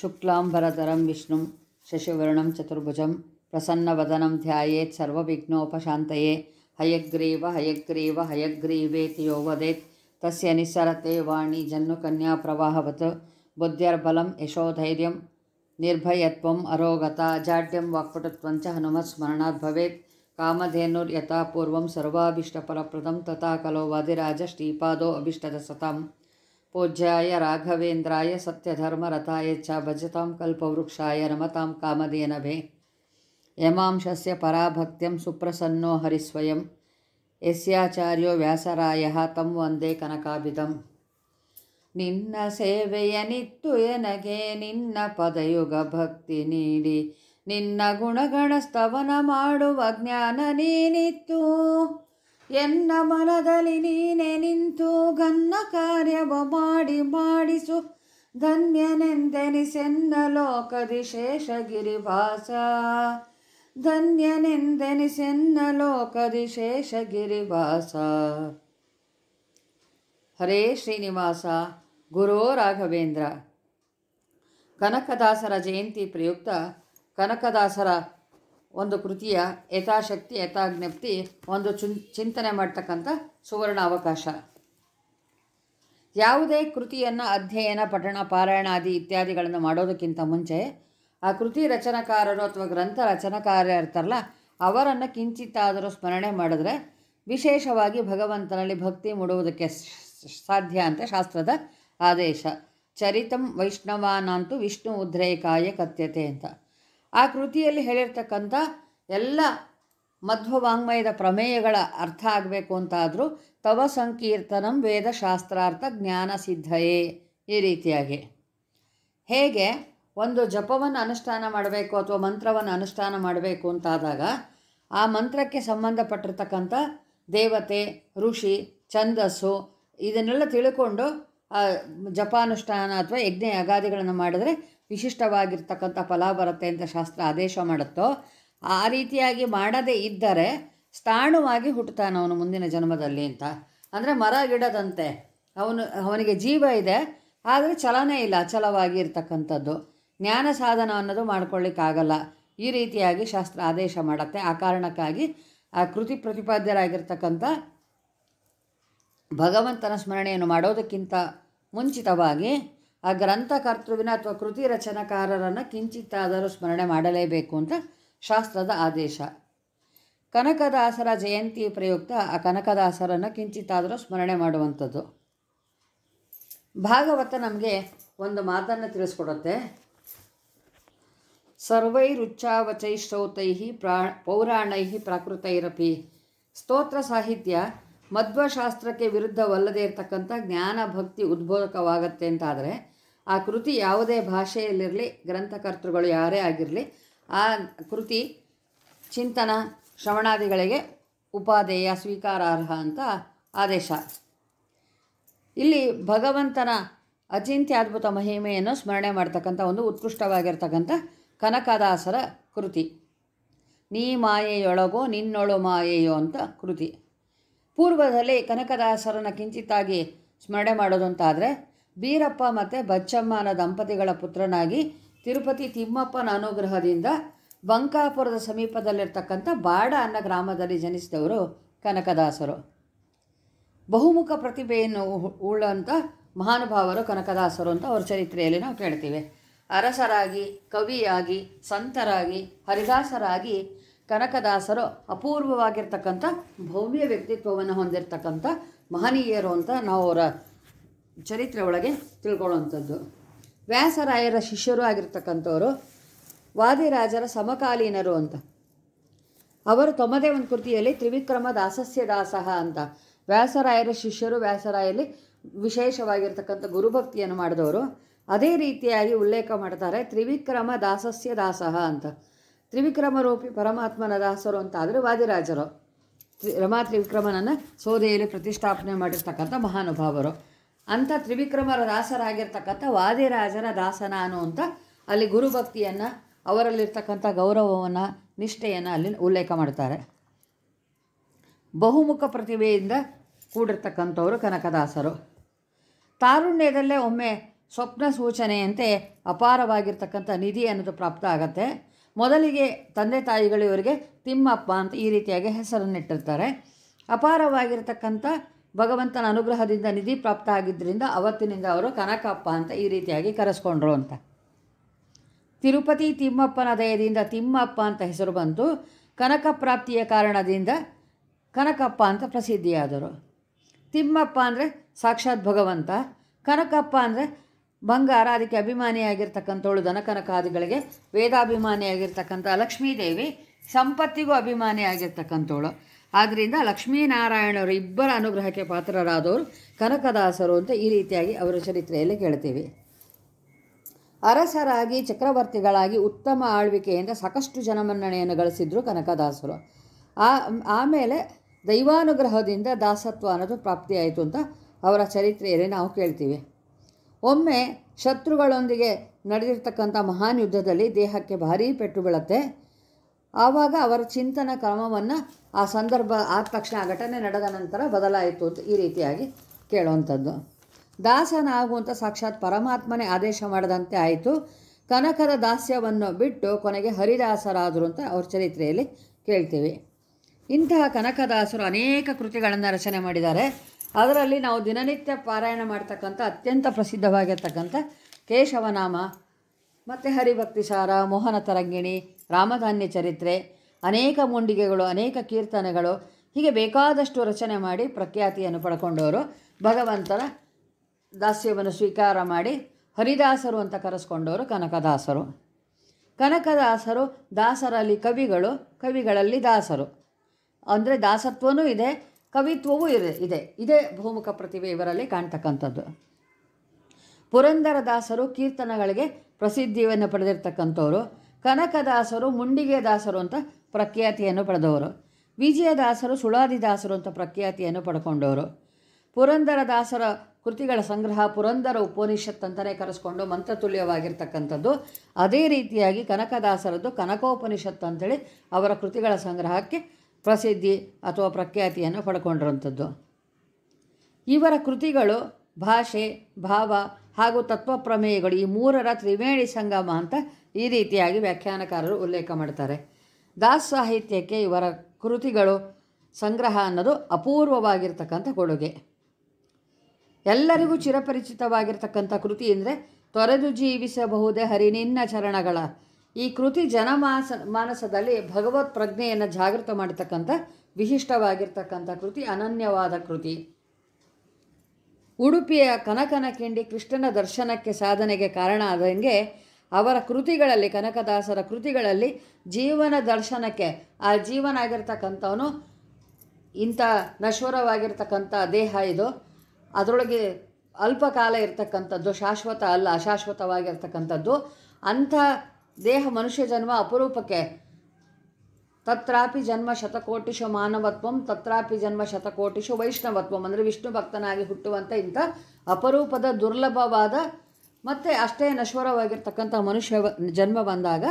शुक्लाम्बरधरं विष्णु शशिवर्णं चतुर्भुज प्रसन्नवदनं ध्यायेत् सर्वविघ्नोपशान्तये। हयग्रीव हयग्रीव, हयग्रीवेति यो वदेत्। तस्य निस्सरते वाणी जन्नुकन्याप्रवाहवत् बुद्ध्यर्बलं यशोधैर्यं निर्भयत्वम् अरोगता। जाड्यम वाक्पटुत्वं च भवे कामधेनुर्यता पूर्व सर्वाभीष्टफलप्रदम तथा कलो वादिराजष्टीपादो अभीष्टदसताम्। ಪೂಜ್ಯಾಯ ರಾಘವೇಂದ್ರಾಯ ಸತ್ಯಧರ್ಮರತಾಯ ಚ ಭಜತಾಂ ಕಲ್ಪವೃಕ್ಷಾಯ ನಮತಾಂ ಕಾಮಧೇನಭೆ ಯಮಾಂಶಸ್ಯ ಪರಾಭಕ್ತ್ಯಂ ಸುಪ್ರಸನ್ನೋ ಹರಿಸ್ವಯಂ. ಯಸ್ಯಾಚಾರ್ಯೋ ವ್ಯಾಸರಾಯ ತಂ ವಂದೇ ಕನಕಾಭಿದಂ ನಿನ್ನ ಸೇವೆಯನಿತ್ತು ಎನಗೆ ನಿನ್ನ ಪದಯುಗ ಭಕ್ತಿ ನೀಡಿ. ನಿನ್ನ ಗುಣಗಣ ಸ್ತವನ ಮಾಡುವ ಜ್ಞಾನ ನೀನಿತ್ತು. ಎನ್ನ ಮನದಲ್ಲಿ ನೀನೆ ನಿಂತು ಗನ್ನ ಕಾರ್ಯವ ಮಾಡಿ ಮಾಡಿಸು. ಧನ್ಯನೆಂದೆನಿಸೆನ್ನ ಲೋಕದಿ ಶೇಷಗಿರಿವಾಸ ಧನ್ಯನೆಂದೆನಿಸೆನ್ನ ಲೋಕದಿ ಶೇಷಗಿರಿವಾಸ ಹರೇ ಶ್ರೀನಿವಾಸ, ಗುರೋ ರಾಘವೇಂದ್ರ. ಕನಕದಾಸರ ಜಯಂತಿ ಪ್ರಯುಕ್ತ ಕನಕದಾಸರ ಒಂದು ಕೃತಿಯ ಯಥಾಶಕ್ತಿ, ಯಥಾಜ್ಞಪ್ತಿ, ಒಂದು ಚುನ್, ಚಿಂತನೆ ಮಾಡ್ತಕ್ಕಂಥ ಸುವರ್ಣ ಅವಕಾಶ. ಯಾವುದೇ ಕೃತಿಯನ್ನು ಅಧ್ಯಯನ, ಪಠಣ ಪಾರಾಯಣಾದಿ ಇತ್ಯಾದಿಗಳನ್ನು ಮಾಡೋದಕ್ಕಿಂತ ಮುಂಚೆ ಆ ಕೃತಿ ರಚನಾಕಾರರು ಅಥವಾ ಗ್ರಂಥ ರಚನಕಾರ ಇರ್ತಾರಲ್ಲ ಅವರನ್ನು ಕಿಂಚಿತ್ತಾದರೂ ಸ್ಮರಣೆ ಮಾಡಿದ್ರೆ ವಿಶೇಷವಾಗಿ ಭಗವಂತನಲ್ಲಿ ಭಕ್ತಿ ಮೂಡುವುದಕ್ಕೆ ಸಾಧ್ಯ ಅಂತ ಶಾಸ್ತ್ರದ ಆದೇಶ. ಚರಿತಂ ವೈಷ್ಣವಾನಂತೂ ವಿಷ್ಣು ಉದ್ರೇಕಾಯ ಕಥ್ಯತೆ ಅಂತ. ಆ ಕೃತಿಯಲ್ಲಿ ಹೇಳಿರ್ತಕ್ಕಂಥ ಎಲ್ಲ ಮಧ್ವವಾಂಗ್ಮಯದ ಪ್ರಮೇಯಗಳ ಅರ್ಥ ಆಗಬೇಕು ಅಂತಾದರೂ ತವ ಸಂಕೀರ್ತನಂ ವೇದಶಾಸ್ತ್ರಾರ್ಥ ಜ್ಞಾನ ಸಿದ್ಧಯೇ ಈ ರೀತಿಯಾಗಿ. ಹೇಗೆ ಒಂದು ಜಪವನ್ನು ಅನುಷ್ಠಾನ ಮಾಡಬೇಕು ಅಥವಾ ಮಂತ್ರವನ್ನು ಅನುಷ್ಠಾನ ಮಾಡಬೇಕು ಅಂತಾದಾಗ ಆ ಮಂತ್ರಕ್ಕೆ ಸಂಬಂಧಪಟ್ಟಿರ್ತಕ್ಕಂಥ ದೇವತೆ, ಋಷಿ, ಛಂದಸ್ಸು ಇದನ್ನೆಲ್ಲ ತಿಳ್ಕೊಂಡು ಜಪಾನುಷ್ಠಾನ ಅಥವಾ ಯಜ್ಞ ಅಗಾದಿಗಳನ್ನು ಮಾಡಿದ್ರೆ ವಿಶಿಷ್ಟವಾಗಿರ್ತಕ್ಕಂಥ ಫಲ ಬರುತ್ತೆ ಅಂತ ಶಾಸ್ತ್ರ ಆದೇಶ ಮಾಡುತ್ತೋ, ಆ ರೀತಿಯಾಗಿ ಮಾಡದೇ ಇದ್ದರೆ ಸ್ಥಾಣುವಾಗಿ ಹುಟ್ಟುತ್ತಾನೆ ಅವನು ಮುಂದಿನ ಜನ್ಮದಲ್ಲಿ ಅಂತ. ಅಂದರೆ ಮರ ಗಿಡದಂತೆ ಅವನು, ಅವನಿಗೆ ಜೀವ ಇದೆ, ಆದರೆ ಚಲನೆ ಇಲ್ಲ, ಅಚಲವಾಗಿ ಇರ್ತಕ್ಕಂಥದ್ದು. ಜ್ಞಾನ ಸಾಧನ ಅನ್ನೋದು ಮಾಡ್ಕೊಳ್ಳಿಕ್ಕಾಗಲ್ಲ. ಈ ರೀತಿಯಾಗಿ ಶಾಸ್ತ್ರ ಆದೇಶ ಮಾಡುತ್ತೆ. ಆ ಕಾರಣಕ್ಕಾಗಿ ಆ ಕೃತಿ ಪ್ರತಿಪಾದ್ಯರಾಗಿರ್ತಕ್ಕಂಥ ಭಗವಂತನ ಸ್ಮರಣೆಯನ್ನು ಮಾಡೋದಕ್ಕಿಂತ ಮುಂಚಿತವಾಗಿ ಆ ಗ್ರಂಥಕರ್ತೃವಿನ ಅಥವಾ ಕೃತಿ ರಚನಕಾರರನ್ನು ಕಿಂಚಿತ್ತಾದರೂ ಸ್ಮರಣೆ ಮಾಡಲೇಬೇಕು ಅಂತ ಶಾಸ್ತ್ರದ ಆದೇಶ. ಕನಕದಾಸರ ಜಯಂತಿ ಪ್ರಯುಕ್ತ ಆ ಕನಕದಾಸರನ್ನು ಕಿಂಚಿತ್ತಾದರೂ ಸ್ಮರಣೆ ಮಾಡುವಂಥದ್ದು. ಭಾಗವತ ನಮಗೆ ಒಂದು ಮಾತನ್ನು ತಿಳಿಸ್ಕೊಡುತ್ತೆ. ಸರ್ವೈರುಚ್ಚಾವಚೈ ಶ್ರೌತೈ ಪ್ರಾ ಪೌರಾಣೈ ಪ್ರಾಕೃತೈರಪಿ. ಸ್ತೋತ್ರ ಸಾಹಿತ್ಯ ಮಧ್ವಶಾಸ್ತ್ರಕ್ಕೆ ವಿರುದ್ಧವಲ್ಲದೇ ಇರತಕ್ಕಂಥ ಜ್ಞಾನ ಭಕ್ತಿ ಉದ್ಬೋಧಕವಾಗತ್ತೆ ಅಂತಾದರೆ ಆ ಕೃತಿ ಯಾವುದೇ ಭಾಷೆಯಲ್ಲಿರಲಿ, ಗ್ರಂಥಕರ್ತೃಗಳು ಯಾರೇ ಆಗಿರಲಿ, ಆ ಕೃತಿ ಚಿಂತನ, ಶ್ರವಣಾದಿಗಳಿಗೆ ಉಪಾದೇಯ ಸ್ವೀಕಾರಾರ್ಹ ಅಂತ ಆದೇಶ. ಇಲ್ಲಿ ಭಗವಂತನ ಅಚಿಂತ್ಯ ಅದ್ಭುತ ಮಹಿಮೆಯನ್ನು ಸ್ಮರಣೆ ಮಾಡ್ತಕ್ಕಂಥ ಒಂದು ಉತ್ಕೃಷ್ಟವಾಗಿರ್ತಕ್ಕಂಥ ಕನಕದಾಸರ ಕೃತಿ. ನೀ ಮಾಯೆಯೊಳಗೋ, ನಿನ್ನೊಳು ಮಾಯೆಯೋ ಅಂತ ಕೃತಿ. ಪೂರ್ವದಲ್ಲಿ ಕನಕದಾಸರನ್ನು ಕಿಂಚಿತ್ತಾಗಿ ಸ್ಮರಣೆ ಮಾಡೋದು ಅಂತಾದರೆ ಬೀರಪ್ಪ ಮತ್ತು ಬಚ್ಚಮ್ಮನ ದಂಪತಿಗಳ ಪುತ್ರನಾಗಿ ತಿರುಪತಿ ತಿಮ್ಮಪ್ಪನ ಅನುಗ್ರಹದಿಂದ ಬಂಕಾಪುರದ ಸಮೀಪದಲ್ಲಿರ್ತಕ್ಕಂಥ ಬಾಡ ಅನ್ನ ಗ್ರಾಮದಲ್ಲಿ ಜನಿಸಿದವರು ಕನಕದಾಸರು. ಬಹುಮುಖ ಪ್ರತಿಭೆಯನ್ನು ಉಳ್ಳಂಥ ಮಹಾನುಭಾವರು ಕನಕದಾಸರು ಅಂತ ಅವ್ರ ಚರಿತ್ರೆಯಲ್ಲಿ ನಾವು ಕೇಳ್ತೀವಿ. ಅರಸರಾಗಿ, ಕವಿಯಾಗಿ, ಸಂತರಾಗಿ, ಹರಿದಾಸರಾಗಿ ಕನಕದಾಸರು ಅಪೂರ್ವವಾಗಿರ್ತಕ್ಕಂಥ ಭವ್ಯ ವ್ಯಕ್ತಿತ್ವವನ್ನು ಹೊಂದಿರತಕ್ಕಂಥ ಮಹನೀಯರು ಅಂತ ನಾವು ಅವರ ಚರಿತ್ರೆ ಒಳಗೆ ತಿಳ್ಕೊಳ್ಳುವಂಥದ್ದು. ವ್ಯಾಸರಾಯರ ಶಿಷ್ಯರು ಆಗಿರ್ತಕ್ಕಂಥವರು, ವಾದಿರಾಜರ ಸಮಕಾಲೀನರು ಅಂತ. ಅವರು ತಮ್ಮದೇ ಒಂದು ಕೃತಿಯಲ್ಲಿ ತ್ರಿವಿಕ್ರಮ ದಾಸಸ್ಯ ದಾಸಃ ಅಂತ. ವ್ಯಾಸರಾಯರ ಶಿಷ್ಯರು ವ್ಯಾಸರಾಯಲ್ಲಿ ವಿಶೇಷವಾಗಿರ್ತಕ್ಕಂಥ ಗುರುಭಕ್ತಿಯನ್ನು ಮಾಡಿದವರು. ಅದೇ ರೀತಿಯಾಗಿ ಉಲ್ಲೇಖ ಮಾಡ್ತಾರೆ, ತ್ರಿವಿಕ್ರಮ ದಾಸಸ್ಯ ದಾಸಃ ಅಂತ. ತ್ರಿವಿಕ್ರಮ ರೂಪಿ ಪರಮಾತ್ಮನ ದಾಸರು ಅಂತ ಆದರೆ ವಾದಿರಾಜರು ರಮಾ ತ್ರಿವಿಕ್ರಮನನ್ನು ಸೋದೆಯಲ್ಲಿ ಪ್ರತಿಷ್ಠಾಪನೆ ಮಾಡಿರ್ತಕ್ಕಂಥ ಮಹಾನುಭಾವರು. ಅಂಥ ತ್ರಿವಿಕ್ರಮರ ದಾಸರಾಗಿರ್ತಕ್ಕಂಥ ವಾದಿರಾಜರ ದಾಸನ ಅಂತ ಅಲ್ಲಿ ಗುರುಭಕ್ತಿಯನ್ನು, ಅವರಲ್ಲಿರ್ತಕ್ಕಂಥ ಗೌರವವನ್ನು, ನಿಷ್ಠೆಯನ್ನು ಅಲ್ಲಿ ಉಲ್ಲೇಖ ಮಾಡ್ತಾರೆ. ಬಹುಮುಖ ಪ್ರತಿಭೆಯಿಂದ ಕೂಡಿರ್ತಕ್ಕಂಥವರು ಕನಕದಾಸರು. ತಾರುಣ್ಯದಲ್ಲೇ ಒಮ್ಮೆ ಸ್ವಪ್ನ ಸೂಚನೆಯಂತೆ ಅಪಾರವಾಗಿರ್ತಕ್ಕಂಥ ನಿಧಿ ಅನ್ನೋದು ಪ್ರಾಪ್ತ ಆಗತ್ತೆ. ಮೊದಲಿಗೆ ತಂದೆ ತಾಯಿಗಳು ಇವರಿಗೆ ತಿಮ್ಮಪ್ಪ ಅಂತ ಈ ರೀತಿಯಾಗಿ ಹೆಸರನ್ನಿಟ್ಟಿರ್ತಾರೆ. ಅಪಾರವಾಗಿರತಕ್ಕಂಥ ಭಗವಂತನ ಅನುಗ್ರಹದಿಂದ ನಿಧಿ ಪ್ರಾಪ್ತ ಆಗಿದ್ದರಿಂದ ಅವತ್ತಿನಿಂದ ಅವರು ಕನಕಪ್ಪ ಅಂತ ಈ ರೀತಿಯಾಗಿ ಕರೆಸ್ಕೊಂಡ್ರು ಅಂತ. ತಿರುಪತಿ ತಿಮ್ಮಪ್ಪನ ದಯದಿಂದ ತಿಮ್ಮಪ್ಪ ಅಂತ ಹೆಸರು ಬಂತು ಕನಕ ಪ್ರಾಪ್ತಿಯ ಕಾರಣದಿಂದ ಕನಕಪ್ಪ ಅಂತ ಪ್ರಸಿದ್ಧಿಯಾದರು. ತಿಮ್ಮಪ್ಪ ಅಂದರೆ ಸಾಕ್ಷಾತ್ ಭಗವಂತ, ಕನಕಪ್ಪ ಅಂದರೆ ಬಂಗಾರ, ಅದಕ್ಕೆ ಅಭಿಮಾನಿಯಾಗಿರ್ತಕ್ಕಂಥವಳು ದನಕನಕಾದಿಗಳಿಗೆ ವೇದಾಭಿಮಾನಿಯಾಗಿರ್ತಕ್ಕಂಥ ಲಕ್ಷ್ಮೀದೇವಿ ಸಂಪತ್ತಿಗೂ ಅಭಿಮಾನಿಯಾಗಿರ್ತಕ್ಕಂಥವಳು ಆದ್ದರಿಂದ ಲಕ್ಷ್ಮೀನಾರಾಯಣರು ಇಬ್ಬರ ಅನುಗ್ರಹಕ್ಕೆ ಪಾತ್ರರಾದವರು ಕನಕದಾಸರು ಅಂತ ಈ ರೀತಿಯಾಗಿ ಅವರ ಚರಿತ್ರೆಯಲ್ಲಿ ಕೇಳ್ತೀವಿ. ಅರಸರಾಗಿ, ಚಕ್ರವರ್ತಿಗಳಾಗಿ ಉತ್ತಮ ಆಳ್ವಿಕೆಯಿಂದ ಸಾಕಷ್ಟು ಜನಮನ್ನಣೆಯನ್ನು ಗಳಿಸಿದ್ರು ಕನಕದಾಸರು. ಆ, ಆಮೇಲೆ ದೈವಾನುಗ್ರಹದಿಂದ ದಾಸತ್ವ ಅನ್ನೋದು ಪ್ರಾಪ್ತಿಯಾಯಿತು ಅಂತ ಅವರ ಚರಿತ್ರೆಯಲ್ಲಿ ನಾವು ಕೇಳ್ತೀವಿ. ಒಮ್ಮೆ ಶತ್ರುಗಳೊಂದಿಗೆ ನಡೆದಿರ್ತಕ್ಕಂಥ ಮಹಾನ್ ಯುದ್ಧದಲ್ಲಿ ದೇಹಕ್ಕೆ ಭಾರೀ ಪೆಟ್ಟು ಬೀಳತ್ತೆ. ಆವಾಗ ಅವರ ಚಿಂತನ ಕ್ರಮವನ್ನು ಆ ಸಂದರ್ಭ ಆದ ತಕ್ಷಣ ಆ ಘಟನೆ ನಡೆದ ನಂತರ ಬದಲಾಯಿತು ಅಂತ ಈ ರೀತಿಯಾಗಿ ಕೇಳುವಂಥದ್ದು. ದಾಸನಾಗುವಂಥ ಸಾಕ್ಷಾತ್ ಪರಮಾತ್ಮನೇ ಆದೇಶ ಮಾಡದಂತೆ ಆಯಿತು. ಕನಕದ ದಾಸ್ಯವನ್ನು ಬಿಟ್ಟು ಕೊನೆಗೆ ಹರಿದಾಸರಾದರು ಅಂತ ಅವ್ರ ಚರಿತ್ರೆಯಲ್ಲಿ ಕೇಳ್ತೀವಿ. ಇಂತಹ ಕನಕದಾಸರು ಅನೇಕ ಕೃತಿಗಳನ್ನು ರಚನೆ ಮಾಡಿದ್ದಾರೆ. ಅದರಲ್ಲಿ ನಾವು ದಿನನಿತ್ಯ ಪಾರಾಯಣ ಮಾಡ್ತಕ್ಕಂಥ ಅತ್ಯಂತ ಪ್ರಸಿದ್ಧವಾಗಿರ್ತಕ್ಕಂಥ ಕೇಶವನಾಮ, ಮತ್ತು ಹರಿಭಕ್ತಿ ಸಾರ, ಮೋಹನ ತರಂಗಿಣಿ, ರಾಮಧಾನ್ಯ ಚರಿತ್ರೆ, ಅನೇಕ ಮುಂಡಿಗೆಗಳು, ಅನೇಕ ಕೀರ್ತನೆಗಳು, ಹೀಗೆ ಬೇಕಾದಷ್ಟು ರಚನೆ ಮಾಡಿ ಪ್ರಖ್ಯಾತಿಯನ್ನು ಪಡ್ಕೊಂಡವರು ಭಗವಂತನ ದಾಸ್ಯವನ್ನು ಸ್ವೀಕಾರ ಮಾಡಿ ಹರಿದಾಸರು ಅಂತ ಕರೆಸ್ಕೊಂಡವರು ಕನಕದಾಸರು. ಕನಕದಾಸರು ದಾಸರಲ್ಲಿ ಕವಿಗಳು, ಕವಿಗಳಲ್ಲಿ ದಾಸರು. ಅಂದರೆ ದಾಸತ್ವವೂ ಇದೆ ಕವಿತ್ವವೂ ಇದೆ ಇದೆ. ಇದೇ ಬಹುಮುಖ ಪ್ರತಿಭೆ ಇವರಲ್ಲಿ ಕಾಣ್ತಕ್ಕಂಥದ್ದು. ಪುರಂದರದಾಸರು ಕೀರ್ತನಗಳಿಗೆ ಪ್ರಸಿದ್ಧಿಯನ್ನು ಪಡೆದಿರ್ತಕ್ಕಂಥವ್ರು. ಕನಕದಾಸರು ಮುಂಡಿಗೆ ದಾಸರು ಅಂತ ಪ್ರಖ್ಯಾತಿಯನ್ನು ಪಡೆದವರು. ವಿಜಯದಾಸರು ಸುಳಾದಿದಾಸರು ಅಂತ ಪ್ರಖ್ಯಾತಿಯನ್ನು ಪಡ್ಕೊಂಡವರು. ಪುರಂದರದಾಸರ ಕೃತಿಗಳ ಸಂಗ್ರಹ ಪುರಂದರ ಉಪನಿಷತ್ ಅಂತಲೇ ಕರೆಸ್ಕೊಂಡು ಮಂತ್ರತುಲ್ಯವಾಗಿರ್ತಕ್ಕಂಥದ್ದು. ಅದೇ ರೀತಿಯಾಗಿ ಕನಕದಾಸರದ್ದು ಕನಕೋಪನಿಷತ್ ಅಂತೇಳಿ ಅವರ ಕೃತಿಗಳ ಸಂಗ್ರಹಕ್ಕೆ ಪ್ರಸಿದ್ಧಿ ಅಥವಾ ಪ್ರಖ್ಯಾತಿಯನ್ನು ಪಡ್ಕೊಂಡಿರುವಂಥದ್ದು ಇವರ ಕೃತಿಗಳು ಭಾಷೆ, ಭಾವ ಹಾಗೂ ತತ್ವ ಪ್ರಮೇಯಗಳು ಈ ಮೂರರ ತ್ರಿವೇಣಿ ಸಂಗಮ ಅಂತ ಈ ರೀತಿಯಾಗಿ ವ್ಯಾಖ್ಯಾನಕಾರರು ಉಲ್ಲೇಖ ಮಾಡ್ತಾರೆ. ದಾಸ್ ಸಾಹಿತ್ಯಕ್ಕೆ ಇವರ ಕೃತಿಗಳು ಸಂಗ್ರಹ ಅನ್ನೋದು ಅಪೂರ್ವವಾಗಿರ್ತಕ್ಕಂಥ ಕೊಡುಗೆ. ಎಲ್ಲರಿಗೂ ಚಿರಪರಿಚಿತವಾಗಿರ್ತಕ್ಕಂಥ ಕೃತಿ ಅಂದರೆ ತೊರೆದು ಜೀವಿಸಬಹುದೇ ಹರಿನಿನ್ನ ಚರಣಗಳ ಈ ಕೃತಿ ಜನಮಾಸ ಮಾನಸದಲ್ಲಿ ಭಗವತ್ ಪ್ರಜ್ಞೆಯನ್ನು ಜಾಗೃತ ಮಾಡತಕ್ಕಂಥ ವಿಶಿಷ್ಟವಾಗಿರ್ತಕ್ಕಂಥ ಕೃತಿ, ಅನನ್ಯವಾದ ಕೃತಿ. ಉಡುಪಿಯ ಕನಕನ ಕಿಂಡಿ ಕೃಷ್ಣನ ದರ್ಶನಕ್ಕೆ ಸಾಧನೆಗೆ ಕಾರಣ ಆದಂಗೆ ಅವರ ಕೃತಿಗಳಲ್ಲಿ, ಕನಕದಾಸರ ಕೃತಿಗಳಲ್ಲಿ ಜೀವನ ದರ್ಶನಕ್ಕೆ, ಆ ಜೀವನ ಆಗಿರ್ತಕ್ಕಂಥವನು ಇಂಥ ನಶ್ವರವಾಗಿರ್ತಕ್ಕಂಥ ದೇಹ ಇದು. ಅದರೊಳಗೆ ಅಲ್ಪಕಾಲ ಇರ್ತಕ್ಕಂಥದ್ದು, ಶಾಶ್ವತ ಅಲ್ಲ, ಅಶಾಶ್ವತವಾಗಿರ್ತಕ್ಕಂಥದ್ದು. ಅಂಥ ದೇಹ ಮನುಷ್ಯ ಜನ್ಮ ಅಪರೂಪಕ್ಕೆ. ತತ್ರಾಪಿ ಜನ್ಮ ಶತಕೋಟಿಶು ಮಾನವತ್ವಂ, ತತ್ರಾಪಿ ಜನ್ಮ ಶತಕೋಟಿಶು ವೈಷ್ಣವತ್ವಂ. ಅಂದರೆ ವಿಷ್ಣು ಭಕ್ತನಾಗಿ ಹುಟ್ಟುವಂಥ ಇಂಥ ಅಪರೂಪದ ದುರ್ಲಭವಾದ ಮತ್ತು ಅಷ್ಟೇ ನಶ್ವರವಾಗಿರ್ತಕ್ಕಂಥ ಮನುಷ್ಯ ಜನ್ಮ ಬಂದಾಗ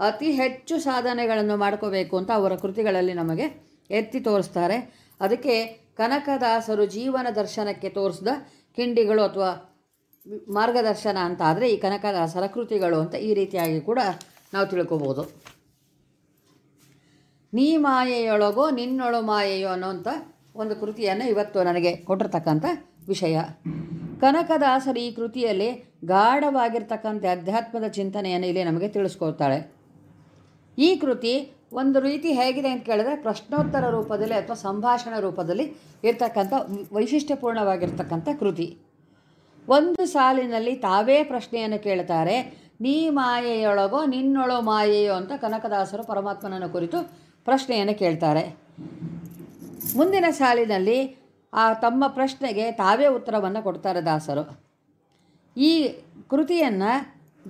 ಅತಿ ಹೆಚ್ಚು ಸಾಧನೆಗಳನ್ನು ಮಾಡ್ಕೋಬೇಕು ಅಂತ ಅವರ ಕೃತಿಗಳಲ್ಲಿ ನಮಗೆ ಎತ್ತಿ ತೋರಿಸ್ತಾರೆ. ಅದಕ್ಕೆ ಕನಕದಾಸರು ಜೀವನ ದರ್ಶನಕ್ಕೆ ತೋರಿಸಿದ ಕಿಂಡಿಗಳು ಅಥವಾ ಮಾರ್ಗದರ್ಶನ ಅಂತ ಆದರೆ ಈ ಕನಕದಾಸರ ಕೃತಿಗಳು ಅಂತ ಈ ರೀತಿಯಾಗಿ ಕೂಡ ನಾವು ತಿಳ್ಕೊಬೋದು. ನೀ ಮಾಯೆಯೊಳಗೋ ನಿನ್ನೊಳು ಮಾಯೆಯೋ ಅನ್ನೋಂಥ ಒಂದು ಕೃತಿಯನ್ನು ಇವತ್ತು ನನಗೆ ಕೊಟ್ಟಿರ್ತಕ್ಕಂಥ ವಿಷಯ. ಕನಕದಾಸರು ಈ ಕೃತಿಯಲ್ಲಿ ಗಾಢವಾಗಿರ್ತಕ್ಕಂಥ ಅಧ್ಯಾತ್ಮದ ಚಿಂತನೆಯನ್ನು ಇಲ್ಲಿ ನಮಗೆ ತಿಳಿಸ್ಕೊಳ್ತಾಳೆ ಈ ಕೃತಿ ಒಂದು ರೀತಿ ಹೇಗಿದೆ ಅಂತ ಕೇಳಿದ್ರೆ ಪ್ರಶ್ನೋತ್ತರ ರೂಪದಲ್ಲಿ ಅಥವಾ ಸಂಭಾಷಣ ರೂಪದಲ್ಲಿ ಇರ್ತಕ್ಕಂಥ ವೈಶಿಷ್ಟ್ಯಪೂರ್ಣವಾಗಿರ್ತಕ್ಕಂಥ ಕೃತಿ. ಒಂದು ಸಾಲಿನಲ್ಲಿ ತಾವೇ ಪ್ರಶ್ನೆಯನ್ನು ಕೇಳ್ತಾರೆ, ನೀ ಮಾಯೆಯೊಳಗೋ, ನಿನ್ನೊಳೋ ಮಾಯೆಯೋ ಅಂತ ಕನಕದಾಸರು ಪರಮಾತ್ಮನನ್ನು ಕುರಿತು ಪ್ರಶ್ನೆಯನ್ನು ಕೇಳ್ತಾರೆ. ಮುಂದಿನ ಸಾಲಿನಲ್ಲಿ ಆ ತಮ್ಮ ಪ್ರಶ್ನೆಗೆ ತಾವೇ ಉತ್ತರವನ್ನು ಕೊಡ್ತಾರೆ ದಾಸರು. ಈ ಕೃತಿಯನ್ನು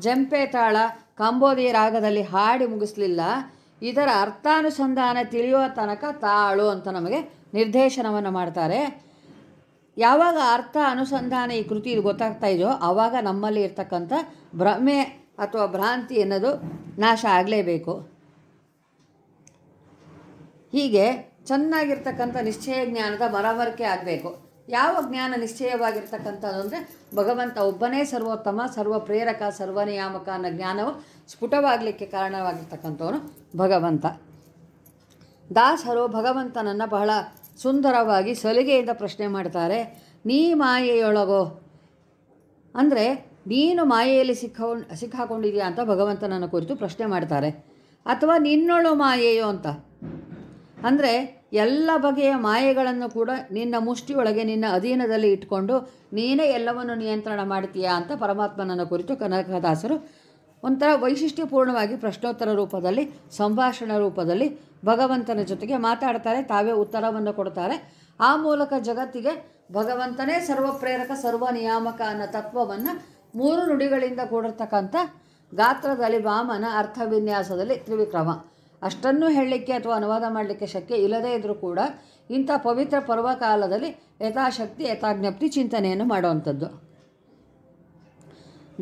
ಜಂಪೆ ತಾಳ ಕಾಂಬೋದಿ ರಾಗದಲ್ಲಿ ಹಾಡಿ ಮುಗಿಸ್ಲಿಲ್ಲ, ಇದರ ಅರ್ಥಾನುಸಂಧಾನ ತಿಳಿಯುವ ತನಕ ತಾಳು ಅಂತ ನಮಗೆ ನಿರ್ದೇಶನವನ್ನು ಮಾಡ್ತಾರೆ. ಯಾವಾಗ ಅರ್ಥ ಅನುಸಂಧಾನ ಈ ಕೃತಿ ಗೊತ್ತಾಗ್ತಾ ಇದೆಯೋ ಆವಾಗ ನಮ್ಮಲ್ಲಿ ಇರ್ತಕ್ಕಂಥ ಭ್ರಮೆ ಅಥವಾ ಭ್ರಾಂತಿ ಅನ್ನೋದು ನಾಶ ಆಗಲೇಬೇಕು. ಹೀಗೆ ಚೆನ್ನಾಗಿರ್ತಕ್ಕಂಥ ನಿಶ್ಚಯ ಜ್ಞಾನದ ಮರವರಿಕೆ ಆಗಬೇಕು. ಯಾವ ಜ್ಞಾನ ನಿಶ್ಚಯವಾಗಿರ್ತಕ್ಕಂಥದ್ದು ಅಂದರೆ ಭಗವಂತ ಒಬ್ಬನೇ ಸರ್ವೋತ್ತಮ ಸರ್ವ ಪ್ರೇರಕ ಸರ್ವನಿಯಾಮಕ ಅನ್ನೋ ಜ್ಞಾನವು ಸ್ಫುಟವಾಗಲಿಕ್ಕೆ ಕಾರಣವಾಗಿರ್ತಕ್ಕಂಥವನು ಭಗವಂತ. ದಾಸರು ಭಗವಂತನನ್ನು ಬಹಳ ಸುಂದರವಾಗಿ ಸಲಿಗೆಯಿಂದ ಪ್ರಶ್ನೆ ಮಾಡ್ತಾರೆ, ನೀ ಮಾಯೆಯೊಳಗೋ? ಅಂದರೆ, ನೀನು ಮಾಯೆಯಲ್ಲಿ ಸಿಕ್ಕ, ಸಿಕ್ಕಾಕೊಂಡಿದೆಯಾ ಅಂತ ಭಗವಂತನನ್ನು ಕುರಿತು ಪ್ರಶ್ನೆ ಮಾಡ್ತಾರೆ. ಅಥವಾ ನಿನ್ನೊಳು ಮಾಯೆಯೋ ಅಂತ? ಅಂದರೆ, ಎಲ್ಲ ಬಗೆಯ ಮಾಯೆಗಳನ್ನು ಕೂಡ ನಿನ್ನ ಮುಷ್ಟಿಯೊಳಗೆ, ನಿನ್ನ ಅಧೀನದಲ್ಲಿ ಇಟ್ಕೊಂಡು, ನೀನೇ ಎಲ್ಲವನ್ನು ನಿಯಂತ್ರಣ ಮಾಡ್ತೀಯಾ ಅಂತ ಪರಮಾತ್ಮನನ್ನು ಕುರಿತು ಕನಕದಾಸರು ಒಂಥರ ವೈಶಿಷ್ಟ್ಯಪೂರ್ಣವಾಗಿ ಪ್ರಶ್ನೋತ್ತರ ರೂಪದಲ್ಲಿ, ಸಂಭಾಷಣಾ ರೂಪದಲ್ಲಿ ಭಗವಂತನ ಜೊತೆಗೆ ಮಾತಾಡ್ತಾರೆ, ತಾವೇ ಉತ್ತರವನ್ನು ಕೊಡ್ತಾರೆ. ಆ ಮೂಲಕ ಜಗತ್ತಿಗೆ ಭಗವಂತನೇ ಸರ್ವಪ್ರೇರಕ ಸರ್ವ ನಿಯಾಮಕ ಅನ್ನೋ ತತ್ವವನ್ನು ಮೂರು ನುಡಿಗಳಿಂದ ಕೂಡಿರ್ತಕ್ಕಂಥ ಗಾತ್ರದಲ್ಲಿ ವಾಮನ ಅರ್ಥವಿನ್ಯಾಸದಲ್ಲಿ ತ್ರಿವಿಕ್ರಮ. ಅಷ್ಟನ್ನು ಹೇಳಲಿಕ್ಕೆ ಅಥವಾ ಅನುವಾದ ಮಾಡಲಿಕ್ಕೆ ಶಕ್ಯ ಇಲ್ಲದೇ ಇದ್ದರೂ ಕೂಡ ಇಂಥ ಪವಿತ್ರ ಪರ್ವಕಾಲದಲ್ಲಿ ಯಥಾಶಕ್ತಿ, ಯಥಾಜ್ಞಪ್ತಿ ಚಿಂತನೆಯನ್ನು ಮಾಡುವಂಥದ್ದು.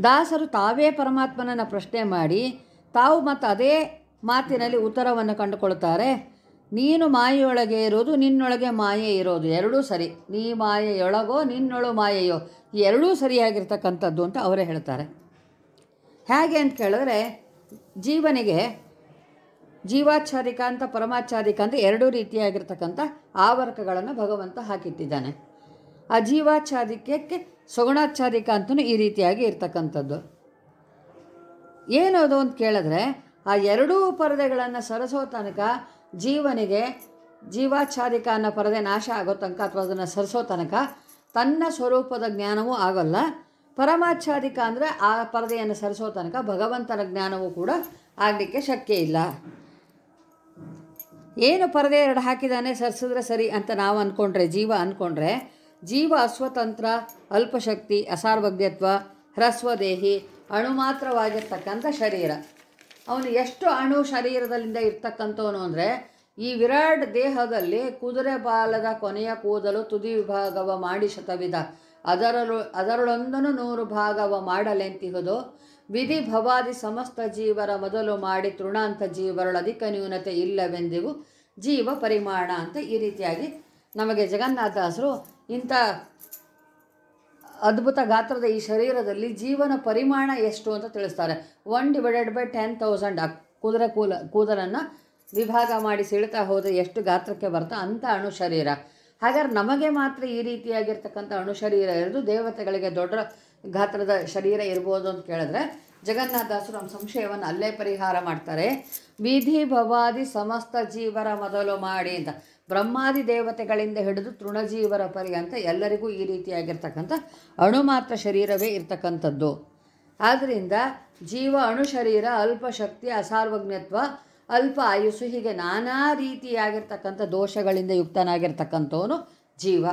ದಾಸರು ತಾವೇ ಪರಮಾತ್ಮನನ್ನು ಪ್ರಶ್ನೆ ಮಾಡಿ, ತಾವು ಮತ್ತು ಅದೇ ಮಾತಿನಲ್ಲಿ ಉತ್ತರವನ್ನು ಕಂಡುಕೊಳ್ತಾರೆ ನೀನು ಮಾಯೆಯೊಳಗೆ ಇರೋದು, ನಿನ್ನೊಳಗೆ ಮಾಯೆ ಇರೋದು, ಎರಡೂ ಸರಿ. ನೀ ಮಾಯೆಯೊಳಗೋ, ನಿನ್ನೊಳು ಮಾಯೆಯೋ ಎರಡೂ ಸರಿಯಾಗಿರ್ತಕ್ಕಂಥದ್ದು ಅಂತ ಅವರೇ ಹೇಳ್ತಾರೆ. ಹೇಗೆ ಅಂತ ಕೇಳಿದ್ರೆ, ಜೀವನಿಗೆ ಜೀವಾಚ್ಛಾದಿಕ ಅಂತ ಪರಮಾಚಾರಿಕ ಅಂತ ಎರಡೂ ರೀತಿಯಾಗಿರ್ತಕ್ಕಂಥ ಆವರ್ಕಗಳನ್ನು ಭಗವಂತ ಹಾಕಿಟ್ಟಿದ್ದಾನೆ. ಆ ಜೀವಾಚ್ಛಾದಿಕಕ್ಕೆ ಸಗುಣಾಚ್ಛಾದಿಕ ಅಂತೂ ಈ ರೀತಿಯಾಗಿ ಇರ್ತಕ್ಕಂಥದ್ದು. ಏನದು ಅಂತ ಕೇಳಿದ್ರೆ, ಆ ಎರಡೂ ಪರದೆಗಳನ್ನು ಸರಿಸೋ ತನಕ ಜೀವನಿಗೆ ಜೀವಾಚಾರಿಕ ಅನ್ನೋ ಪರದೆ ನಾಶ ಆಗೋ ತನಕ ಅಥವಾ ಅದನ್ನು ಸರಿಸೋ ತನಕ ತನ್ನ ಸ್ವರೂಪದ ಜ್ಞಾನವೂ ಆಗೋಲ್ಲ. ಪರಮಾಚಾರಿಕ ಅಂದರೆ ಆ ಪರದೆಯನ್ನು ಸರಿಸೋ ತನಕ ಭಗವಂತನ ಜ್ಞಾನವೂ ಕೂಡ ಆಗಲಿಕ್ಕೆ ಶಕ್ಯ ಇಲ್ಲ. ಏನು ಪರದೆ ಎರಡು ಹಾಕಿದಾನೆ ಸರಿಸಿದ್ರೆ ಸರಿ ಅಂತ ನಾವು ಅಂದ್ಕೊಂಡ್ರೆ ಜೀವ ಅಂದ್ಕೊಂಡ್ರೆ ಜೀವ ಅಸ್ವತಂತ್ರ ಅಲ್ಪಶಕ್ತಿ ಅಸಾರ್ವಜ್ಞತ್ವ ಹ್ರಸ್ವದೇಹಿ, ಅಣು ಮಾತ್ರವಾಗಿರ್ತಕ್ಕಂಥ ಶರೀರ. ಅವನು ಎಷ್ಟು ಅಣು ಶರೀರದಲ್ಲಿಂದ ಇರ್ತಕ್ಕಂಥವನು ಅಂದರೆ, ಈ ವಿರಾಟ್ ದೇಹದಲ್ಲಿ ಕುದುರೆ ಬಾಲದ ಕೊನೆಯ ಕೂದಲು ತುದಿ ವಿಭಾಗವ ಮಾಡಿ ಶತವಿಧ ಅದರಲ್ಲೂ ಅದರೊಳೊಂದನು ನೂರು ಭಾಗವ ಮಾಡಲೆಂತಿಹುದು. ವಿಧಿ ಭವಾದಿ ಸಮಸ್ತ ಜೀವರ ಮೊದಲು ಮಾಡಿ ತೃಣಾಂತ ಜೀವರಳ ಅಧಿಕ ನ್ಯೂನತೆ ಇಲ್ಲವೆಂದಿವು ಜೀವ ಪರಿಮಾಣ ಅಂತ ಈ ರೀತಿಯಾಗಿ ನಮಗೆ ಜಗನ್ನಾಥದಾಸರು ಇಂಥ ಅದ್ಭುತ ಗಾತ್ರದ ಈ ಶರೀರದಲ್ಲಿ ಜೀವನ ಪರಿಮಾಣ ಎಷ್ಟು ಅಂತ ತಿಳಿಸ್ತಾರೆ. One divided by ten thousand. ಕುದುರೆ ಕೂಲ, ಕೂದಲನ್ನು ವಿಭಾಗ ಮಾಡಿ ಸೀಳ್ತಾ ಹೋದರೆ ಎಷ್ಟು ಗಾತ್ರಕ್ಕೆ ಬರ್ತಾ ಅಂಥ ಅಣು ಶರೀರ. ಹಾಗಾದ್ರೆ ನಮಗೆ ಮಾತ್ರ ಈ ರೀತಿಯಾಗಿರ್ತಕ್ಕಂಥ ಅಣು ಶರೀರ ಇರೋದು ದೇವತೆಗಳಿಗೆ ದೊಡ್ಡ ಗಾತ್ರದ ಶರೀರ ಇರ್ಬೋದು ಅಂತ ಕೇಳಿದ್ರೆ ಜಗನ್ನಾಥದಾಸರು ನಮ್ಮ ಸಂಶಯವನ್ನು ಅಲ್ಲೇ ಪರಿಹಾರ ಮಾಡ್ತಾರೆ. ವಿಧಿ ಭವಾದಿ ಸಮಸ್ತ ಜೀವರ ಮೊದಲು ಮಾಡಿ ಅಂತ. ಬ್ರಹ್ಮಾದಿ ದೇವತೆಗಳಿಂದ ಹಿಡಿದು ತೃಣಜೀವರ ಪರ್ಯಂತ ಎಲ್ಲರಿಗೂ ಈ ರೀತಿಯಾಗಿರ್ತಕ್ಕಂಥ ಅಣು ಮಾತ್ರ ಶರೀರವೇ ಇರ್ತಕ್ಕಂಥದ್ದು. ಆದ್ದರಿಂದ ಜೀವ, ಅಣು ಶರೀರ, ಅಲ್ಪ ಶಕ್ತಿ, ಅಸಾರ್ವಜ್ಞತ್ವ, ಅಲ್ಪ ಆಯುಸ್ಸು ಹೀಗೆ ನಾನಾ ರೀತಿಯಾಗಿರ್ತಕ್ಕಂಥ ದೋಷಗಳಿಂದ ಯುಕ್ತನಾಗಿರ್ತಕ್ಕಂಥವನು ಜೀವ.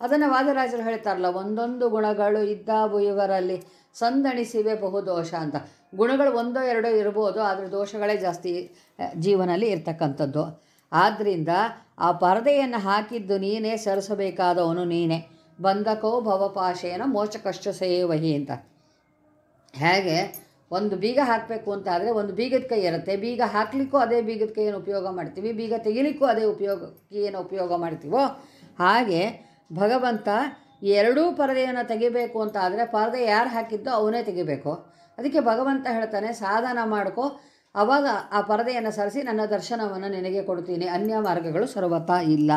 ಅದನ್ನು ವಾದರಾಜರು ಹೇಳ್ತಾರಲ್ಲ, ಒಂದೊಂದು ಗುಣಗಳು ಇದ್ದಾವು ಇವರಲ್ಲಿ. ಸಂದಣಿಸಿವೆ ಬಹುದೋಷ ಅಂತ. ಗುಣಗಳು ಒಂದೋ ಎರಡೋ ಇರ್ಬೋದು, ಆದರೆ ದೋಷಗಳೇ ಜಾಸ್ತಿ ಜೀವನಲ್ಲಿ ಇರ್ತಕ್ಕಂಥದ್ದು. ಆದ್ದರಿಂದ ಆ ಪರದೆಯನ್ನು ಹಾಕಿದ್ದು ನೀನೇ, ಸರಿಸಬೇಕಾದವನು ನೀನೇ. ಬಂಧಕೋ ಭವಪಾಶೇನ ಮೋಚಕಷ್ಟ ಸೇವಹಿ ಅಂತ. ಹೇಗೆ? ಒಂದು ಬೀಗ ಹಾಕಬೇಕು ಅಂತ ಆದರೆ ಒಂದು ಬೀಗದ ಕೈ ಇರುತ್ತೆ. ಬೀಗ ಹಾಕಲಿಕ್ಕೂ ಅದೇ ಬೀಗದ ಕೈಯನ್ನು ಉಪಯೋಗ ಮಾಡ್ತೀವಿ. ಬೀಗ ತೆಗಿಲಿಕ್ಕೂ ಅದೇ ಉಪಯೋಗ ಏನು ಉಪಯೋಗ ಮಾಡ್ತೀವೋ? ಹಾಗೆ ಭಗವಂತ ಎರಡೂ ಪರದೆಯನ್ನು ತೆಗಿಬೇಕು ಅಂತ ಆದರೆ ಪರದೆ ಯಾರು ಹಾಕಿದ್ದೋ ಅವನೇ ತೆಗಿಬೇಕು. ಅದಕ್ಕೆ ಭಗವಂತ ಹೇಳ್ತಾನೆ, ಸಾಧನ ಮಾಡ್ಕೋ. ಆವಾಗ ಆ ಪರದೆಯನ್ನು ಸರಿಸಿ ನನ್ನ ದರ್ಶನವನ್ನು ನಿನಗೆ ಕೊಡ್ತೀನಿ ಅನ್ಯ ಮಾರ್ಗಗಳು ಸರ್ವತಾ ಇಲ್ಲ.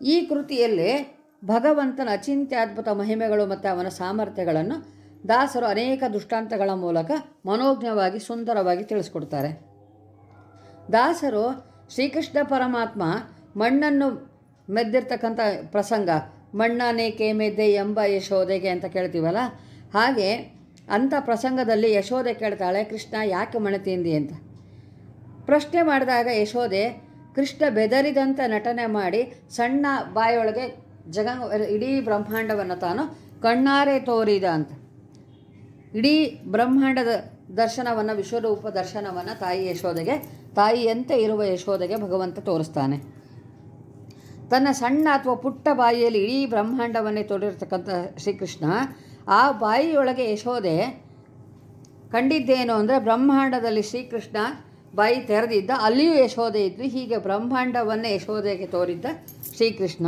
ಈ ಕೃತಿಯಲ್ಲಿ ಭಗವಂತನ ಅಚಿಂತ್ಯದ್ಭುತ ಮಹಿಮೆಗಳು ಮತ್ತು ಅವನ ಸಾಮರ್ಥ್ಯಗಳನ್ನು ದಾಸರು ಅನೇಕ ದುಷ್ಟಾಂತಗಳ ಮೂಲಕ ಮನೋಜ್ಞವಾಗಿ ಸುಂದರವಾಗಿ ತಿಳಿಸ್ಕೊಡ್ತಾರೆ. ದಾಸರು ಶ್ರೀಕೃಷ್ಣ ಪರಮಾತ್ಮ ಮಣ್ಣನ್ನು ಮೆದ್ದಿರ್ತಕ್ಕಂಥ ಪ್ರಸಂಗ, ಮಣ್ಣನೇಕೆ ಮೆದ್ದೆ ಎಂಬ ಯಶೋದೆಗೆ ಅಂತ ಕೇಳ್ತೀವಲ್ಲ? ಹಾಗೆ ಅಂಥ ಪ್ರಸಂಗದಲ್ಲಿ ಯಶೋದೆ ಕೇಳ್ತಾಳೆ, ಕೃಷ್ಣ, ಯಾಕೆ ಮಣೆ ತಿಂದಿ? ಅಂತ. ಪ್ರಶ್ನೆ ಮಾಡಿದಾಗ ಯಶೋದೆ ಕೃಷ್ಣ ಬೆದರಿದಂಥ ನಟನೆ ಮಾಡಿ ಸಣ್ಣ ಬಾಯೊಳಗೆ ಜಗ ಇಡೀ ಬ್ರಹ್ಮಾಂಡವನ್ನು ತಾನು ಕಣ್ಣಾರೆ ತೋರಿದ ಅಂತ. ಇಡೀ ಬ್ರಹ್ಮಾಂಡದ ದರ್ಶನವನ್ನು, ವಿಶ್ವರೂಪ ದರ್ಶನವನ್ನು ತಾಯಿ ಯಶೋದೆಗೆ ತಾಯಿಯಂತೆ ಇರುವ ಯಶೋದೆಗೆ ಭಗವಂತ ತೋರಿಸ್ತಾನೆ. ತನ್ನ ಸಣ್ಣ ಅಥವಾ ಪುಟ್ಟ ಬಾಯಿಯಲ್ಲಿ ಇಡೀ ಬ್ರಹ್ಮಾಂಡವನ್ನೇ ತೋರಿರ್ತಕ್ಕಂಥ ಶ್ರೀಕೃಷ್ಣ ಆ ಬಾಯಿಯೊಳಗೆ ಯಶೋದೆ ಕಂಡಿದ್ದೇನು ಅಂದರೆ ಬ್ರಹ್ಮಾಂಡದಲ್ಲಿ ಶ್ರೀಕೃಷ್ಣ ಬಾಯಿ ತೆರೆದಿದ್ದ, ಅಲ್ಲಿಯೂ ಯಶೋದೆ ಇದ್ದು ಹೀಗೆ ಬ್ರಹ್ಮಾಂಡವನ್ನೇ ಯಶೋದೆಗೆ ತೋರಿದ್ದ ಶ್ರೀಕೃಷ್ಣ.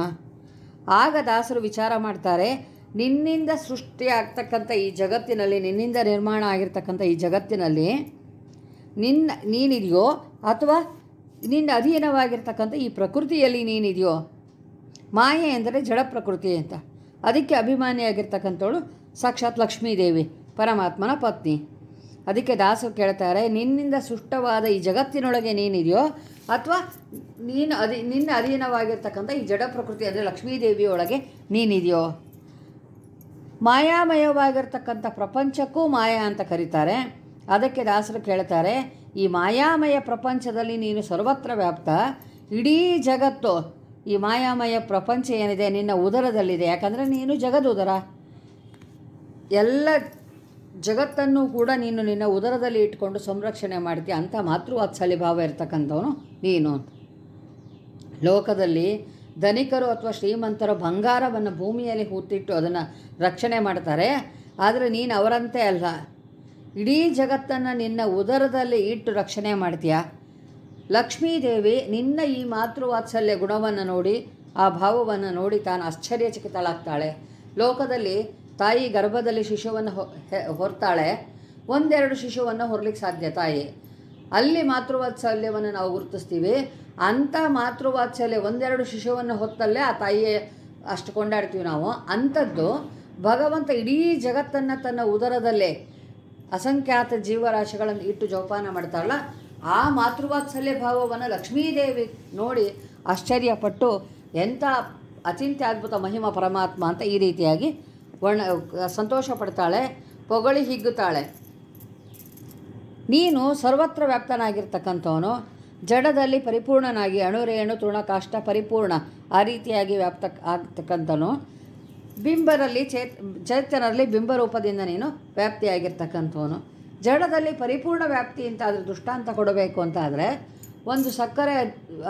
ಆಗ ದಾಸರು ವಿಚಾರ ಮಾಡ್ತಾರೆ, ನಿನ್ನಿಂದ ಸೃಷ್ಟಿಯಾಗ್ತಕ್ಕಂಥ ಈ ಜಗತ್ತಿನಲ್ಲಿ, ನಿನ್ನಿಂದ ನಿರ್ಮಾಣ ಆಗಿರ್ತಕ್ಕಂಥ ಈ ಜಗತ್ತಿನಲ್ಲಿ, ನಿನ್ನ, ನೀನಿದೆಯೋ ಅಥವಾ ನಿನ್ನ ಅಧೀನವಾಗಿರ್ತಕ್ಕಂಥ ಈ ಪ್ರಕೃತಿಯಲ್ಲಿ ನೀನಿದೆಯೋ, ಮಾಯೆ ಅಂದರೆ ಜಡ ಪ್ರಕೃತಿ ಅಂತ, ಅದಕ್ಕೆ ಅಭಿಮಾನಿಯಾಗಿರ್ತಕ್ಕಂಥವಳು ಸಾಕ್ಷಾತ್ ಲಕ್ಷ್ಮೀದೇವಿ, ಪರಮಾತ್ಮನ ಪತ್ನಿ. ಅದಕ್ಕೆ ದಾಸರು ಕೇಳ್ತಾರೆ, ನಿನ್ನಿಂದ ಸೃಷ್ಟವಾದ ಈ ಜಗತ್ತಿನೊಳಗೆ ನೀನಿದೆಯೋ? ಅಥವಾ ನೀನು ಅಧಿ, ನಿನ್ನ ಅಧೀನವಾಗಿರ್ತಕ್ಕಂಥ ಈ ಜಡ ಪ್ರಕೃತಿ ಅಂದರೆ ಲಕ್ಷ್ಮೀದೇವಿಯೊಳಗೆ ನೀನಿದೆಯೋ? ಮಾಯಾಮಯವಾಗಿರ್ತಕ್ಕಂಥ ಪ್ರಪಂಚಕ್ಕೂ ಮಾಯಾ ಅಂತ ಕರೀತಾರೆ. ಅದಕ್ಕೆ ದಾಸರು ಕೇಳ್ತಾರೆ, ಈ ಮಾಯಾಮಯ ಪ್ರಪಂಚದಲ್ಲಿ ನೀನು ಸರ್ವತ್ರ ವ್ಯಾಪ್ತ, ಇಡೀ ಜಗತ್ತು ಈ ಮಾಯಾಮಯ ಪ್ರಪಂಚ ಏನಿದೆ ನಿನ್ನ ಉದರದಲ್ಲಿದೆ. ಯಾಕಂದರೆ ನೀನು ಜಗದುದರ. ಎಲ್ಲ ಜಗತ್ತನ್ನು ಕೂಡ ನೀನು ನಿನ್ನ ಉದರದಲ್ಲಿ ಇಟ್ಕೊಂಡು ಸಂರಕ್ಷಣೆ ಮಾಡ್ತೀಯ ಅಂಥ ಮಾತೃವಾತ್ಸಲ್ಯ ಭಾವ ಇರ್ತಕ್ಕಂಥವನು ನೀನು ಲೋಕದಲ್ಲಿ ಧನಿಕರು ಅಥವಾ ಶ್ರೀಮಂತರು ಬಂಗಾರವನ್ನು ಭೂಮಿಯಲ್ಲಿ ಹೂತಿಟ್ಟು ಅದನ್ನು ರಕ್ಷಣೆ ಮಾಡ್ತಾರೆ. ಆದರೆ ನೀನು ಅವರಂತೆ ಅಲ್ಲ. ಇಡೀ ಜಗತ್ತನ್ನು ನಿನ್ನ ಉದರದಲ್ಲಿ ಇಟ್ಟು ರಕ್ಷಣೆ ಮಾಡ್ತೀಯ. ಲಕ್ಷ್ಮೀದೇವಿ ನಿನ್ನ ಈ ಮಾತೃವಾತ್ಸಲ್ಯ ಗುಣವನ್ನು ನೋಡಿ, ಆ ಭಾವವನ್ನು ನೋಡಿ ತಾನು ಆಶ್ಚರ್ಯಚಕಿತಳಾಗ್ತಾಳೆ. ಲೋಕದಲ್ಲಿ ತಾಯಿ ಗರ್ಭದಲ್ಲಿ ಶಿಶುವನ್ನು ಹೊರ್ತಾಳೆ, ಒಂದೆರಡು ಶಿಶುವನ್ನು ಹೊರಲಿಕ್ಕೆ ಸಾಧ್ಯ ತಾಯಿ. ಅಲ್ಲಿ ಮಾತೃವಾತ್ಸಲ್ಯವನ್ನು ನಾವು ಗುರುತಿಸ್ತೀವಿ. ಅಂಥ ಮಾತೃವಾತ್ಸಲ್ಯ ಒಂದೆರಡು ಶಿಶುವನ್ನು ಹೊತ್ತಲ್ಲೇ ಆ ತಾಯಿಯೇ ಅಷ್ಟು ಕೊಂಡಾಡ್ತೀವಿ ನಾವು. ಅಂಥದ್ದು ಭಗವಂತ ಇಡೀ ಜಗತ್ತನ್ನು ತನ್ನ ಉದರದಲ್ಲೇ ಅಸಂಖ್ಯಾತ ಜೀವರಾಶಿಗಳನ್ನು ಇಟ್ಟು ಜೋಪಾನ ಮಾಡ್ತಾರಲ್ಲ, ಆ ಮಾತೃವಾತ್ಸಲ್ಯ ಭಾವವನ್ನು ಲಕ್ಷ್ಮೀದೇವಿ ನೋಡಿ ಆಶ್ಚರ್ಯಪಟ್ಟು, ಎಂಥ ಅಚಿಂತ್ಯ ಅದ್ಭುತ ಮಹಿಮ ಪರಮಾತ್ಮ ಅಂತ ಈ ರೀತಿಯಾಗಿ ವರ್ಣ ಸಂತೋಷ ಪಡ್ತಾಳೆ, ಪೊಗಳಿ ಹಿಗ್ಗುತ್ತಾಳೆ. ನೀನು ಸರ್ವತ್ರ ವ್ಯಾಪ್ತನಾಗಿರ್ತಕ್ಕಂಥವನು, ಜಡದಲ್ಲಿ ಪರಿಪೂರ್ಣನಾಗಿ ಅಣುರೇಣು ತೃಣಕಾಷ್ಟ ಪರಿಪೂರ್ಣ, ಆ ರೀತಿಯಾಗಿ ವ್ಯಾಪ್ತ ಆಗ್ತಕ್ಕಂಥನು. ಬಿಂಬರಲ್ಲಿ ಚೇತ್, ಚೈತನ್ಯರಲ್ಲಿ ಬಿಂಬರೂಪದಿಂದ ನೀನು ವ್ಯಾಪ್ತಿಯಾಗಿರ್ತಕ್ಕಂಥವನು. ಜಡದಲ್ಲಿ ಪರಿಪೂರ್ಣ ವ್ಯಾಪ್ತಿ ಅಂತ ಅದ್ರ ದೃಷ್ಟಾಂತ ಕೊಡಬೇಕು ಅಂತ ಆದರೆ, ಒಂದು ಸಕ್ಕರೆ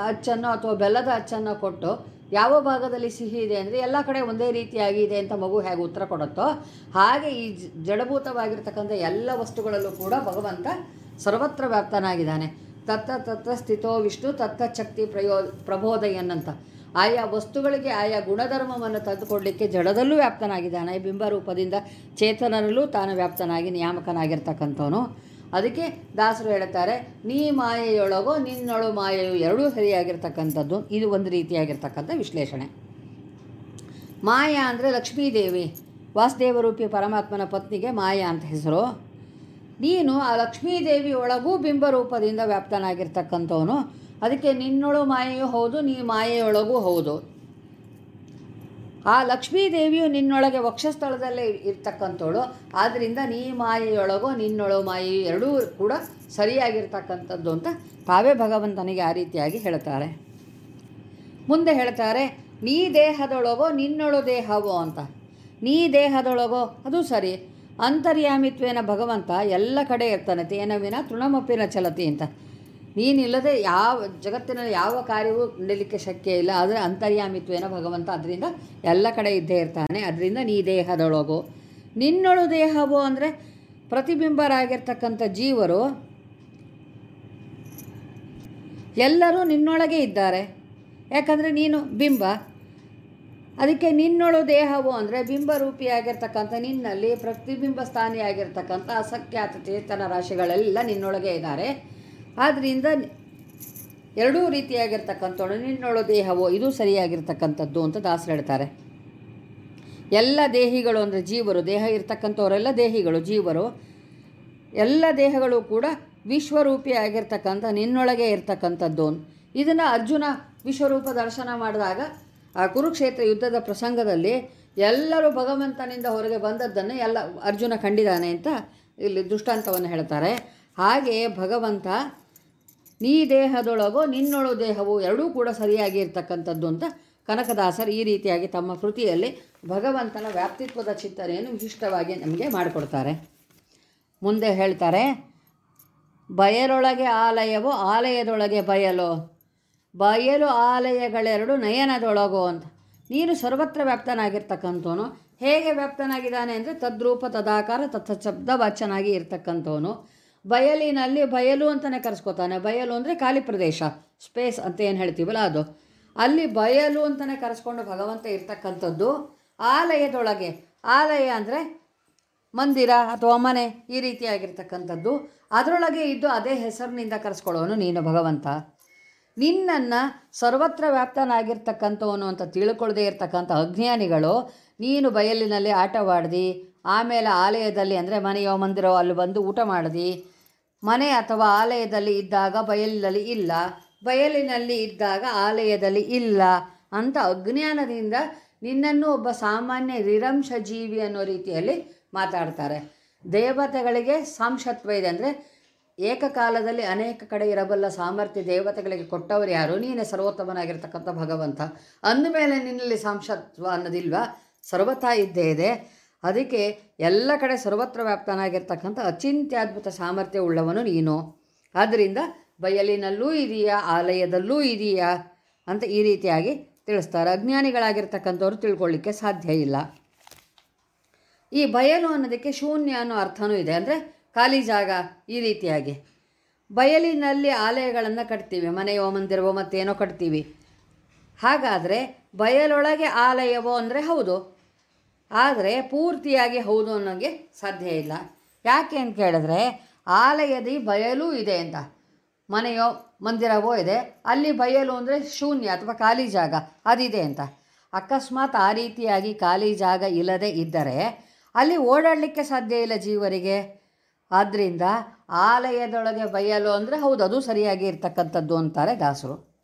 ಅಚ್ಚನ್ನು ಅಥವಾ ಬೆಲ್ಲದ ಅಚ್ಚನ್ನು ಕೊಟ್ಟು ಯಾವ ಭಾಗದಲ್ಲಿ ಸಿಹಿ ಇದೆ ಅಂದರೆ ಎಲ್ಲ ಕಡೆ ಒಂದೇ ರೀತಿಯಾಗಿ ಇದೆ ಅಂತ ಮಗು ಹೇಗೆ ಉತ್ತರ ಕೊಡುತ್ತೋ ಹಾಗೆ ಈ ಜಡಭೂತವಾಗಿರ್ತಕ್ಕಂಥ ಎಲ್ಲ ವಸ್ತುಗಳಲ್ಲೂ ಕೂಡ ಭಗವಂತ ಸರ್ವತ್ರ ವ್ಯಾಪ್ತನಾಗಿದ್ದಾನೆ. ತತ್ತ ತತ್ತ ಸ್ಥಿತೋ ವಿಷ್ಣು ತತ್ತ ಶಕ್ತಿ ಪ್ರಯೋ ಪ್ರಬೋಧಯನ್ನಂತ. ಆಯಾ ವಸ್ತುಗಳಿಗೆ ಆಯಾ ಗುಣಧರ್ಮವನ್ನು ತಂದುಕೊಡಲಿಕ್ಕೆ ಜಡದಲ್ಲೂ ವ್ಯಾಪ್ತನಾಗಿದ್ದಾನೆ. ಬಿಂಬ ರೂಪದಿಂದ ಚೇತನರಲ್ಲೂ ತಾನು ವ್ಯಾಪ್ತನಾಗಿ ನಿಯಾಮಕನಾಗಿರ್ತಕ್ಕಂಥವನು. ಅದಕ್ಕೆ ದಾಸರು ಹೇಳ್ತಾರೆ ನೀ ಮಾಯೆಯೊಳಗೋ, ನಿನ್ನೊಳು ಮಾಯೆಯು ಎರಡೂ ಸರಿಯಾಗಿರ್ತಕ್ಕಂಥದ್ದು. ಇದು ಒಂದು ರೀತಿಯಾಗಿರ್ತಕ್ಕಂಥ ವಿಶ್ಲೇಷಣೆ. ಮಾಯಾ ಅಂದರೆ ಲಕ್ಷ್ಮೀದೇವಿ, ವಾಸುದೇವರೂಪಿ ಪರಮಾತ್ಮನ ಪತ್ನಿಗೆ ಮಾಯಾ ಅಂತ ಹೆಸರು. ನೀನು ಆ ಲಕ್ಷ್ಮೀದೇವಿ ಒಳಗೂ ಬಿಂಬರೂಪದಿಂದ ವ್ಯಾಪ್ತನಾಗಿರ್ತಕ್ಕಂಥವನು. ಅದಕ್ಕೆ ನಿನ್ನೊಳು ಮಾಯೆಯೂ ಹೌದು, ನೀ ಮಾಯೆಯೊಳಗೂ ಹೌದು. ಆ ಲಕ್ಷ್ಮೀದೇವಿಯು ನಿನ್ನೊಳಗೆ ವಕ್ಷಸ್ಥಳದಲ್ಲೇ ಇರ್ತಕ್ಕಂಥವಳು. ಆದ್ದರಿಂದ ನೀ ಮಾಯೆಯೊಳಗೋ ನಿನ್ನೊಳ ಮಾಯಿ ಎರಡೂ ಕೂಡ ಸರಿಯಾಗಿರ್ತಕ್ಕಂಥದ್ದು ಅಂತ ತಾವೇ ಭಗವಂತನಿಗೆ ಆ ರೀತಿಯಾಗಿ ಹೇಳ್ತಾರೆ ಮುಂದೆ ಹೇಳ್ತಾರೆ, ನೀ ದೇಹದೊಳಗೋ ನಿನ್ನೊಳು ದೇಹವೋ ಅಂತ. ನೀ ದೇಹದೊಳಗೋ, ಅದು ಸರಿ. ಅಂತರ್ಯಾಮಿತ್ವೇನ ಭಗವಂತ ಎಲ್ಲ ಕಡೆ ಇರ್ತಾನೆ ತೇನ ವಿನ ತೃಣಮಪ್ಪಿನ ಚಲತಿ ಅಂತ. ನೀನಿಲ್ಲದೆ ಯಾವ ಜಗತ್ತಿನಲ್ಲಿ ಯಾವ ಕಾರ್ಯವೂ ನಡೀಲಿಕ್ಕೆ ಶಕ್ಯ ಇಲ್ಲ, ಆದರೆ ಅಂತರ್ಯಾಮಿತ್ವೇನ ಭಗವಂತ ಅದರಿಂದ ಎಲ್ಲ ಕಡೆ ಇದ್ದೇ ಇರ್ತಾನೆ. ಅದರಿಂದ ನೀ ದೇಹದೊಳಗು. ನಿನ್ನೊಳು ದೇಹವು ಅಂದರೆ ಪ್ರತಿಬಿಂಬರಾಗಿರ್ತಕ್ಕಂಥ ಜೀವರು ಎಲ್ಲರೂ ನಿನ್ನೊಳಗೆ ಇದ್ದಾರೆ. ಯಾಕಂದರೆ ನೀನು ಬಿಂಬ. ಅದಕ್ಕೆ ನಿನ್ನೊಳು ದೇಹವು ಅಂದರೆ ಬಿಂಬರೂಪಿಯಾಗಿರ್ತಕ್ಕಂಥ ನಿನ್ನಲ್ಲಿ ಪ್ರತಿಬಿಂಬ ಸ್ಥಾನಿಯಾಗಿರ್ತಕ್ಕಂಥ ಅಸಖ್ಯಾತ ಚೇತನ ರಾಶಿಗಳೆಲ್ಲ ನಿನ್ನೊಳಗೆ ಇದ್ದಾರೆ. ಆದ್ದರಿಂದ ಎರಡೂ ರೀತಿಯಾಗಿರ್ತಕ್ಕಂಥವಳು, ನಿನ್ನೊಳು ದೇಹವೋ, ಇದು ಸರಿಯಾಗಿರ್ತಕ್ಕಂಥದ್ದು ಅಂತ ದಾಸರು ಹೇಳ್ತಾರೆ. ಎಲ್ಲ ದೇಹಿಗಳು ಅಂದರೆ ಜೀವರು, ದೇಹ ಇರ್ತಕ್ಕಂಥವರೆಲ್ಲ ದೇಹಿಗಳು, ಜೀವರು. ಎಲ್ಲ ದೇಹಗಳು ಕೂಡ ವಿಶ್ವರೂಪಿಯಾಗಿರ್ತಕ್ಕಂಥ ನಿನ್ನೊಳಗೆ ಇರ್ತಕ್ಕಂಥದ್ದು. ಇದನ್ನು ಅರ್ಜುನ ವಿಶ್ವರೂಪ ದರ್ಶನ ಮಾಡಿದಾಗ ಆ ಕುರುಕ್ಷೇತ್ರ ಯುದ್ಧದ ಪ್ರಸಂಗದಲ್ಲಿ ಎಲ್ಲರೂ ಭಗವಂತನಿಂದ ಹೊರಗೆ ಬಂದದ್ದನ್ನು ಎಲ್ಲ ಅರ್ಜುನ ಕಂಡಿದ್ದಾನೆ ಅಂತ ಇಲ್ಲಿ ದೃಷ್ಟಾಂತವನ್ನು ಹೇಳ್ತಾರೆ. ಹಾಗೆಯೇ ಭಗವಂತ ನೀ ದೇಹದೊಳಗೋ ನಿನ್ನೊಳು ದೇಹವು ಎರಡೂ ಕೂಡ ಸರಿಯಾಗಿ ಇರ್ತಕ್ಕಂಥದ್ದು ಅಂತ ಕನಕದಾಸರು ಈ ರೀತಿಯಾಗಿ ತಮ್ಮ ಕೃತಿಯಲ್ಲಿ ಭಗವಂತನ ವ್ಯಾಪ್ತಿತ್ವದ ಚಿಂತನೆಯನ್ನು ವಿಶಿಷ್ಟವಾಗಿ ನಮಗೆ ಮಾಡಿಕೊಡ್ತಾರೆ. ಮುಂದೆ ಹೇಳ್ತಾರೆ, ಬಯಲೊಳಗೆ ಆಲಯವು ಆಲಯದೊಳಗೆ ಬಯಲು ಬಯಲು ಆಲಯಗಳೆರಡು ನಯನದೊಳಗೋ ಅಂತ. ನೀನು ಸರ್ವತ್ರ ವ್ಯಾಪ್ತನಾಗಿರ್ತಕ್ಕಂಥವನು. ಹೇಗೆ ವ್ಯಾಪ್ತನಾಗಿದ್ದಾನೆ ಅಂದರೆ ತದ್ರೂಪ ತದಾಕಾರ ತತ್ಶಬ್ದ ವಾಚನಾಗಿ ಇರ್ತಕ್ಕಂಥವನು. ಬಯಲಿನಲ್ಲಿ ಬಯಲು ಅಂತಲೇ ಕರೆಸ್ಕೊತಾನೆ. ಬಯಲು ಅಂದರೆ ಖಾಲಿ ಪ್ರದೇಶ ಸ್ಪೇಸ್ ಅಂತ ಏನು ಹೇಳ್ತೀವಲ್ಲ ಅದು. ಅಲ್ಲಿ ಬಯಲು ಅಂತಲೇ ಕರೆಸ್ಕೊಂಡು ಭಗವಂತ ಇರ್ತಕ್ಕಂಥದ್ದು ಆಲಯದೊಳಗೆ. ಆಲಯ ಅಂದರೆ ಮಂದಿರ ಅಥವಾ ಮನೆ ಈ ರೀತಿಯಾಗಿರ್ತಕ್ಕಂಥದ್ದು. ಅದರೊಳಗೆ ಇದ್ದು ಅದೇ ಹೆಸರಿನಿಂದ ಕರೆಸ್ಕೊಳ್ಳೋನು ನೀನು ಭಗವಂತ. ನಿನ್ನನ್ನು ಸರ್ವತ್ರ ವ್ಯಾಪ್ತನಾಗಿರ್ತಕ್ಕಂಥವನು ಅಂತ ತಿಳ್ಕೊಳ್ಳದೆ ಇರ್ತಕ್ಕಂಥ ಅಜ್ಞಾನಿಗಳು, ನೀನು ಬಯಲಿನಲ್ಲಿ ಆಟವಾಡ್ದು, ಆಮೇಲೆ ಆಲಯದಲ್ಲಿ ಅಂದರೆ ಮನೆಯೋ ಮಂದಿರೋ ಅಲ್ಲಿ ಬಂದು ಊಟ ಮಾಡ್ದು ಮನೆ ಅಥವಾ ಆಲಯದಲ್ಲಿ ಇದ್ದಾಗ ಬಯಲಿನಲ್ಲಿ ಇಲ್ಲ, ಬಯಲಿನಲ್ಲಿ ಇದ್ದಾಗ ಆಲಯದಲ್ಲಿ ಇಲ್ಲ ಅಂತ ಅಜ್ಞಾನದಿಂದ ನಿನ್ನನ್ನು ಒಬ್ಬ ಸಾಮಾನ್ಯ ನಿರಂಶ ಜೀವಿ ಅನ್ನೋ ರೀತಿಯಲ್ಲಿ ಮಾತಾಡ್ತಾರೆ. ದೇವತೆಗಳಿಗೆ ಸಾಂಶತ್ವ ಇದೆ ಅಂದರೆ ಏಕಕಾಲದಲ್ಲಿ ಅನೇಕ ಕಡೆ ಇರಬಲ್ಲ ಸಾಮರ್ಥ್ಯ ದೇವತೆಗಳಿಗೆ ಕೊಟ್ಟವರು ಯಾರು? ನೀನೇ ಸರ್ವೋತ್ತಮನಾಗಿರ್ತಕ್ಕಂಥ ಭಗವಂತ. ಅಂದಮೇಲೆ ನಿನ್ನಲ್ಲಿ ಸಾಂಶತ್ವ ಅನ್ನೋದಿಲ್ವಾ? ಸರ್ವತಾ ಇದ್ದೇ ಇದೆ. ಅದಕ್ಕೆ ಎಲ್ಲ ಕಡೆ ಸರ್ವತ್ರ ವ್ಯಾಪ್ತನಾಗಿರ್ತಕ್ಕಂಥ ಅಚಿಂತ್ಯದ್ಭುತ ಸಾಮರ್ಥ್ಯ ಉಳ್ಳವನು ನೀನು. ಆದ್ದರಿಂದ ಬಯಲಿನಲ್ಲೂ ಇದೆಯಾ, ಆಲಯದಲ್ಲೂ ಇದೆಯಾ ಅಂತ ಈ ರೀತಿಯಾಗಿ ತಿಳಿಸ್ತಾರೆ. ಅಜ್ಞಾನಿಗಳಾಗಿರ್ತಕ್ಕಂಥವ್ರು ತಿಳ್ಕೊಳ್ಳಿಕ್ಕೆ ಸಾಧ್ಯ ಇಲ್ಲ. ಈ ಬಯಲು ಅನ್ನೋದಕ್ಕೆ ಶೂನ್ಯ ಅನ್ನೋ ಅರ್ಥನೂ ಇದೆ. ಅಂದರೆ ಖಾಲಿ ಜಾಗ ಈ ರೀತಿಯಾಗಿ. ಬಯಲಿನಲ್ಲಿ ಆಲಯಗಳನ್ನು ಕಟ್ತೀವಿ. ಮನೆಯೋ, ಮಂದಿರವೋ ಮತ್ತೇನೋ ಕಟ್ತೀವಿ. ಹಾಗಾದರೆ ಬಯಲೊಳಗೆ ಆಲಯವೋ ಅಂದರೆ ಹೌದು. ಆದರೆ ಪೂರ್ತಿಯಾಗಿ ಹೌದು ಅನ್ನೋಂಗೆ ಸಾಧ್ಯ ಇಲ್ಲ. ಯಾಕೆ ಅಂತ ಕೇಳಿದ್ರೆ, ಆಲಯದಿ ಬಯಲು ಇದೆ ಅಂತ. ಮನೆಯೋ, ಮಂದಿರವೋ ಇದೆ. ಅಲ್ಲಿ ಬಯಲು ಅಂದರೆ ಶೂನ್ಯ ಅಥವಾ ಖಾಲಿ ಜಾಗ, ಅದಿದೆ ಅಂತ. ಅಕಸ್ಮಾತ್ ಆ ರೀತಿಯಾಗಿ ಖಾಲಿ ಜಾಗ ಇಲ್ಲದೆ ಇದ್ದರೆ ಅಲ್ಲಿ ಓಡಾಡಲಿಕ್ಕೆ ಸಾಧ್ಯ ಇಲ್ಲ ಜೀವರಿಗೆ. ಆದ್ದರಿಂದ ಆಲಯದೊಳಗೆ ಬಯಲು ಅಂದರೆ ಹೌದು, ಅದು ಸರಿಯಾಗಿ ಇರ್ತಕ್ಕಂಥದ್ದು ಅಂತಾರೆ ದಾಸರು.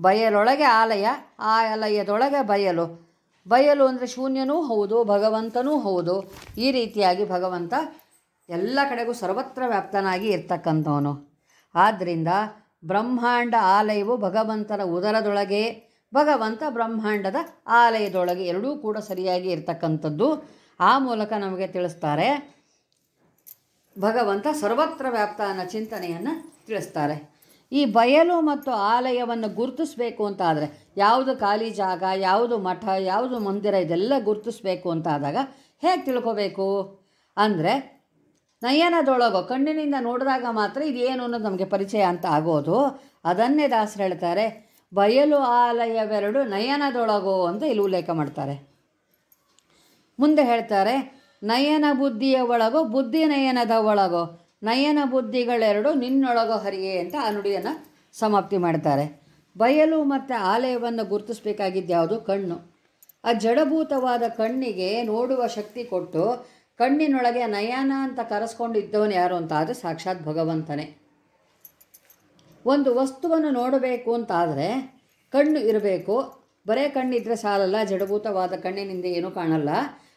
ಬಯಲೊಳಗೆ ಆಲಯ ಆಲಯದೊಳಗೆ ಬಯಲು. ಬಯಲು ಅಂದರೆ ಶೂನ್ಯನೂ ಹೌದು, ಭಗವಂತನೂ ಹೌದು. ಈ ರೀತಿಯಾಗಿ ಭಗವಂತ ಎಲ್ಲ ಕಡೆಗೂ ಸರ್ವತ್ರ ವ್ಯಾಪ್ತನಾಗಿ ಇರ್ತಕ್ಕಂಥವನು. ಆದ್ದರಿಂದ ಬ್ರಹ್ಮಾಂಡ ಆಲಯವು ಭಗವಂತನ ಉದರದೊಳಗೆ, ಭಗವಂತ ಬ್ರಹ್ಮಾಂಡದ ಆಲಯದೊಳಗೆ ಎರಡೂ ಕೂಡ ಸರಿಯಾಗಿ ಇರ್ತಕ್ಕಂಥದ್ದು. ಆ ಮೂಲಕ ನಮಗೆ ತಿಳಿಸ್ತಾರೆ, ಭಗವಂತ ಸರ್ವತ್ರ ವ್ಯಾಪ್ತ ಅನ್ನೋ ಚಿಂತನೆಯನ್ನು ತಿಳಿಸ್ತಾರೆ. ಈ ಬಯಲು ಮತ್ತು ಆಲಯವನ್ನು ಗುರುತಿಸಬೇಕು ಅಂತ ಆದರೆ ಯಾವುದು ಖಾಲಿ ಜಾಗ, ಯಾವುದು ಮಠ, ಯಾವುದು ಮಂದಿರ ಇದೆಲ್ಲ ಗುರುತಿಸಬೇಕು ಅಂತ ಆದಾಗ ಹೇಗೆ ತಿಳ್ಕೋಬೇಕು? ಅಂದರೆ ನಯನದೊಳಗೋ, ಕಣ್ಣಿನಿಂದ ನೋಡಿದಾಗ ಮಾತ್ರ ಇದೇನು ಅನ್ನೋದು ನಮಗೆ ಪರಿಚಯ ಅಂತ ಆಗೋದು. ಅದನ್ನೇ ದಾಸರು ಹೇಳ್ತಾರೆ, ಬಯಲು ಆಲಯವೆರಡು ನಯನದೊಳಗೋ ಅಂತ ಇಲ್ಲಿ ಉಲ್ಲೇಖ ಮಾಡ್ತಾರೆ. ಮುಂದೆ ಹೇಳ್ತಾರೆ, ನಯನ ಬುದ್ಧಿಯ ಒಳಗೋ ಬುದ್ಧಿ ನಯನದ ಒಳಗೋ. ನಯನ ಬುದ್ಧಿಗಳೆರಡು ನಿನ್ನೊಳಗೋ ಹರಿಯೇ ಅಂತ ಆ ನುಡಿಯನ್ನು ಸಮಾಪ್ತಿ ಮಾಡ್ತಾರೆ. ಬಯಲು ಮತ್ತು ಆಲಯವನ್ನು ಗುರುತಿಸ್ಬೇಕಾಗಿದ್ದು ಯಾವುದು ಕಣ್ಣು. ಆ ಜಡಭೂತವಾದ ಕಣ್ಣಿಗೆ ನೋಡುವ ಶಕ್ತಿ ಕೊಟ್ಟು ಕಣ್ಣಿನೊಳಗೆ ನಯನ ಅಂತ ಕರೆಸ್ಕೊಂಡಿದ್ದವನು ಯಾರು ಅಂತ ಆದರೆ ಸಾಕ್ಷಾತ್ ಭಗವಂತನೇ. ಒಂದು ವಸ್ತುವನ್ನು ನೋಡಬೇಕು ಅಂತಾದರೆ ಕಣ್ಣು ಇರಬೇಕು. ಬರೇ ಕಣ್ಣಿದ್ರೆ ಸಾಲಲ್ಲ, ಜಡಭೂತವಾದ ಕಣ್ಣಿನಿಂದ ಏನೂ ಕಾಣಲ್ಲ.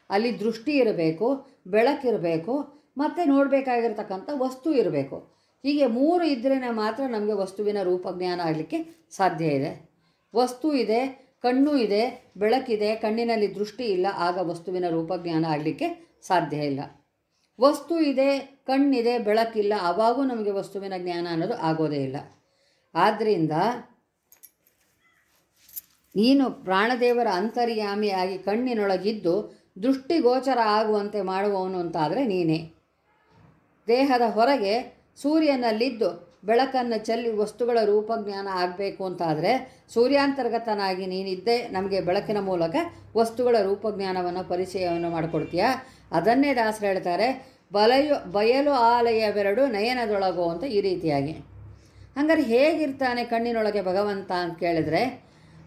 ಅಲ್ಲಿ ದೃಷ್ಟಿ ಇರಬೇಕು, ಬೆಳಕಿರಬೇಕು ಮತ್ತು ನೋಡಬೇಕಾಗಿರ್ತಕ್ಕಂಥ ವಸ್ತು ಇರಬೇಕು. ಹೀಗೆ ಮೂರು ಇದ್ರೇ ಮಾತ್ರ ನಮಗೆ ವಸ್ತುವಿನ ರೂಪಜ್ಞಾನ ಆಗಲಿಕ್ಕೆ ಸಾಧ್ಯ ಇದೆ. ವಸ್ತು ಇದೆ, ಕಣ್ಣು ಇದೆ, ಬೆಳಕಿದೆ, ಕಣ್ಣಿನಲ್ಲಿ ದೃಷ್ಟಿ ಇಲ್ಲ, ಆಗ ವಸ್ತುವಿನ ರೂಪಜ್ಞಾನ ಆಗಲಿಕ್ಕೆ ಸಾಧ್ಯ ಇಲ್ಲ. ವಸ್ತು ಇದೆ, ಕಣ್ಣಿದೆ, ಬೆಳಕಿಲ್ಲ ಆವಾಗೂ ನಮಗೆ ವಸ್ತುವಿನ ಜ್ಞಾನ ಅನ್ನೋದು ಆಗೋದೇ ಇಲ್ಲ. ಆದ್ದರಿಂದ ನೀನು ಪ್ರಾಣದೇವರ ಅಂತರ್ಯಾಮಿಯಾಗಿ ಕಣ್ಣಿನೊಳಗಿದ್ದು ದೃಷ್ಟಿಗೋಚರ ಆಗುವಂತೆ ಮಾಡುವವನು ಅಂತಾದರೆ ನೀನೇ. ದೇಹದ ಹೊರಗೆ ಸೂರ್ಯನಲ್ಲಿದ್ದು ಬೆಳಕನ್ನು ಚೆಲ್ಲಿ ವಸ್ತುಗಳ ರೂಪಜ್ಞಾನ ಆಗಬೇಕು ಅಂತಾದರೆ ಸೂರ್ಯಾಂತರ್ಗತನಾಗಿ ನೀನಿದ್ದೇ ನಮಗೆ ಬೆಳಕಿನ ಮೂಲಕ ವಸ್ತುಗಳ ರೂಪಜ್ಞಾನವನ್ನು ಪರಿಚಯವನ್ನು ಮಾಡಿಕೊಡ್ತೀಯಾ. ಅದನ್ನೇ ದಾಸರು ಹೇಳ್ತಾರೆ, ಬಲಯು, ಬಯಲು ಆಲಯವೆರಡು ನಯನದೊಳಗೋ ಅಂತ ಈ ರೀತಿಯಾಗಿ. ಹಂಗಾರೆ ಹೇಗಿರ್ತಾನೆ ಕಣ್ಣಿನೊಳಗೆ ಭಗವಂತ ಅಂತ ಕೇಳಿದರೆ,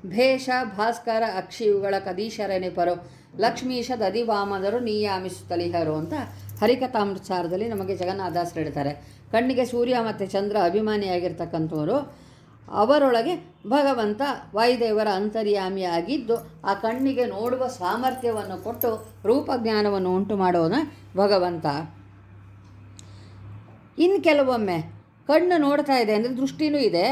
ಭೇಷ, ಭಾಸ್ಕರ, ಅಕ್ಷಿ, ಇವುಗಳ ಕದೀಶರ ನೆಪರು ಲಕ್ಷ್ಮೀಶ ದದಿವಾಮದರು ನೀಯಾಮಿಸುತ್ತಲಿಹರು ಅಂತ ಹರಿಕಥಾಮೃತಸಾರದಲ್ಲಿ ನಮಗೆ ಜಗನ್ನಾಥದಾಸರು ಹೇಳ್ತಾರೆ. ಕಣ್ಣಿಗೆ ಸೂರ್ಯ ಮತ್ತು ಚಂದ್ರ ಅಭಿಮಾನಿಯಾಗಿರ್ತಕ್ಕಂಥವರು, ಅವರೊಳಗೆ ಭಗವಂತ ವಾಯುದೇವರ ಅಂತರ್ಯಾಮಿಯಾಗಿದ್ದು, ಆ ಕಣ್ಣಿಗೆ ನೋಡುವ ಸಾಮರ್ಥ್ಯವನ್ನು ಕೊಟ್ಟು ರೂಪಜ್ಞಾನವನ್ನು ಉಂಟು ಮಾಡೋನ ಭಗವಂತ. ಇನ್ನು ಕೆಲವೊಮ್ಮೆ ಕಣ್ಣು ನೋಡ್ತಾ ಇದೆ ಅಂದರೆ ದೃಷ್ಟಿನೂ ಇದೆ,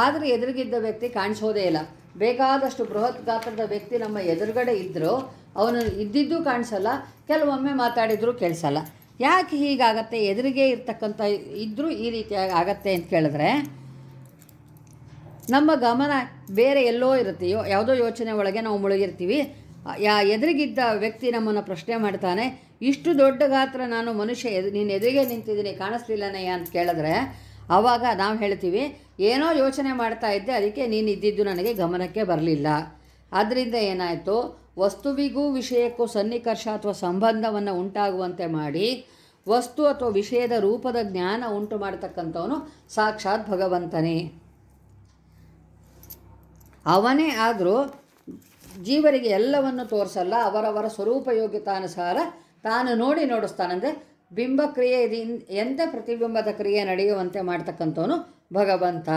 ಆದರೆ ಎದುರಿಗಿದ್ದ ವ್ಯಕ್ತಿ ಕಾಣಿಸೋದೇ ಇಲ್ಲ. ಬೇಕಾದಷ್ಟು ಬೃಹತ್ ಗಾತ್ರದ ವ್ಯಕ್ತಿ ನಮ್ಮ ಎದುರುಗಡೆ ಇದ್ದರೂ ಅವನು ಇದ್ದಿದ್ದು ಕಾಣಿಸಲ್ಲ, ಕೆಲವೊಮ್ಮೆ ಮಾತಾಡಿದರೂ ಕೇಳಿಸಲ್ಲ. ಯಾಕೆ ಹೀಗಾಗತ್ತೆ? ಎದುರಿಗೆ ಇರ್ತಕ್ಕಂಥ ಇದ್ದರೂ ಈ ರೀತಿಯಾಗಿ ಆಗತ್ತೆ ಅಂತ ಕೇಳಿದ್ರೆ, ನಮ್ಮ ಗಮನ ಬೇರೆ ಎಲ್ಲೋ ಇರುತ್ತೆ ಯೋ ಯಾವುದೋ ಯೋಚನೆ ಒಳಗೆ ನಾವು ಮುಳುಗಿರ್ತೀವಿ. ಯಾ ಎದುರಿಗಿದ್ದ ವ್ಯಕ್ತಿ ನಮ್ಮನ್ನು ಪ್ರಶ್ನೆ ಮಾಡ್ತಾನೆ, ಇಷ್ಟು ದೊಡ್ಡ ಗಾತ್ರ ನಾನು ಮನುಷ್ಯ ಎದು ನೀನು ಎದುರಿಗೆ ನಿಂತಿದ್ದೀನಿ, ಕಾಣಿಸ್ಲಿಲ್ಲನಯ್ಯ ಅಂತ ಕೇಳಿದ್ರೆ ಆವಾಗ ನಾವು ಹೇಳ್ತೀವಿ, ಏನೋ ಯೋಚನೆ ಮಾಡ್ತಾ ಇದ್ದೆ, ಅದಕ್ಕೆ ನೀನು ಇದ್ದಿದ್ದು ನನಗೆ ಗಮನಕ್ಕೆ ಬರಲಿಲ್ಲ. ಆದ್ದರಿಂದ ಏನಾಯಿತು? ವಸ್ತುವಿಗೂ ವಿಷಯಕ್ಕೂ ಸನ್ನಿಕರ್ಷ ಅಥವಾ ಸಂಬಂಧವನ್ನು ಉಂಟಾಗುವಂತೆ ಮಾಡಿ ವಸ್ತು ಅಥವಾ ವಿಷಯದ ರೂಪದ ಜ್ಞಾನ ಉಂಟು ಮಾಡತಕ್ಕಂಥವನು ಸಾಕ್ಷಾತ್ ಭಗವಂತನೇ. ಅವನೇ ಆದರೂ ಜೀವರಿಗೆ ಎಲ್ಲವನ್ನು ತೋರಿಸಲ್ಲ, ಅವರವರ ಸ್ವರೂಪ ಯೋಗ್ಯತಾನುಸಾರ ತಾನು ನೋಡಿ ನೋಡಿಸ್ತಾನಂದರೆ ಬಿಂಬ ಕ್ರಿಯೆ ಎಂದ ಪ್ರತಿಬಿಂಬದ ಕ್ರಿಯೆ ನಡೆಯುವಂತೆ ಮಾಡ್ತಕ್ಕಂಥವನು ಭಗವಂತ.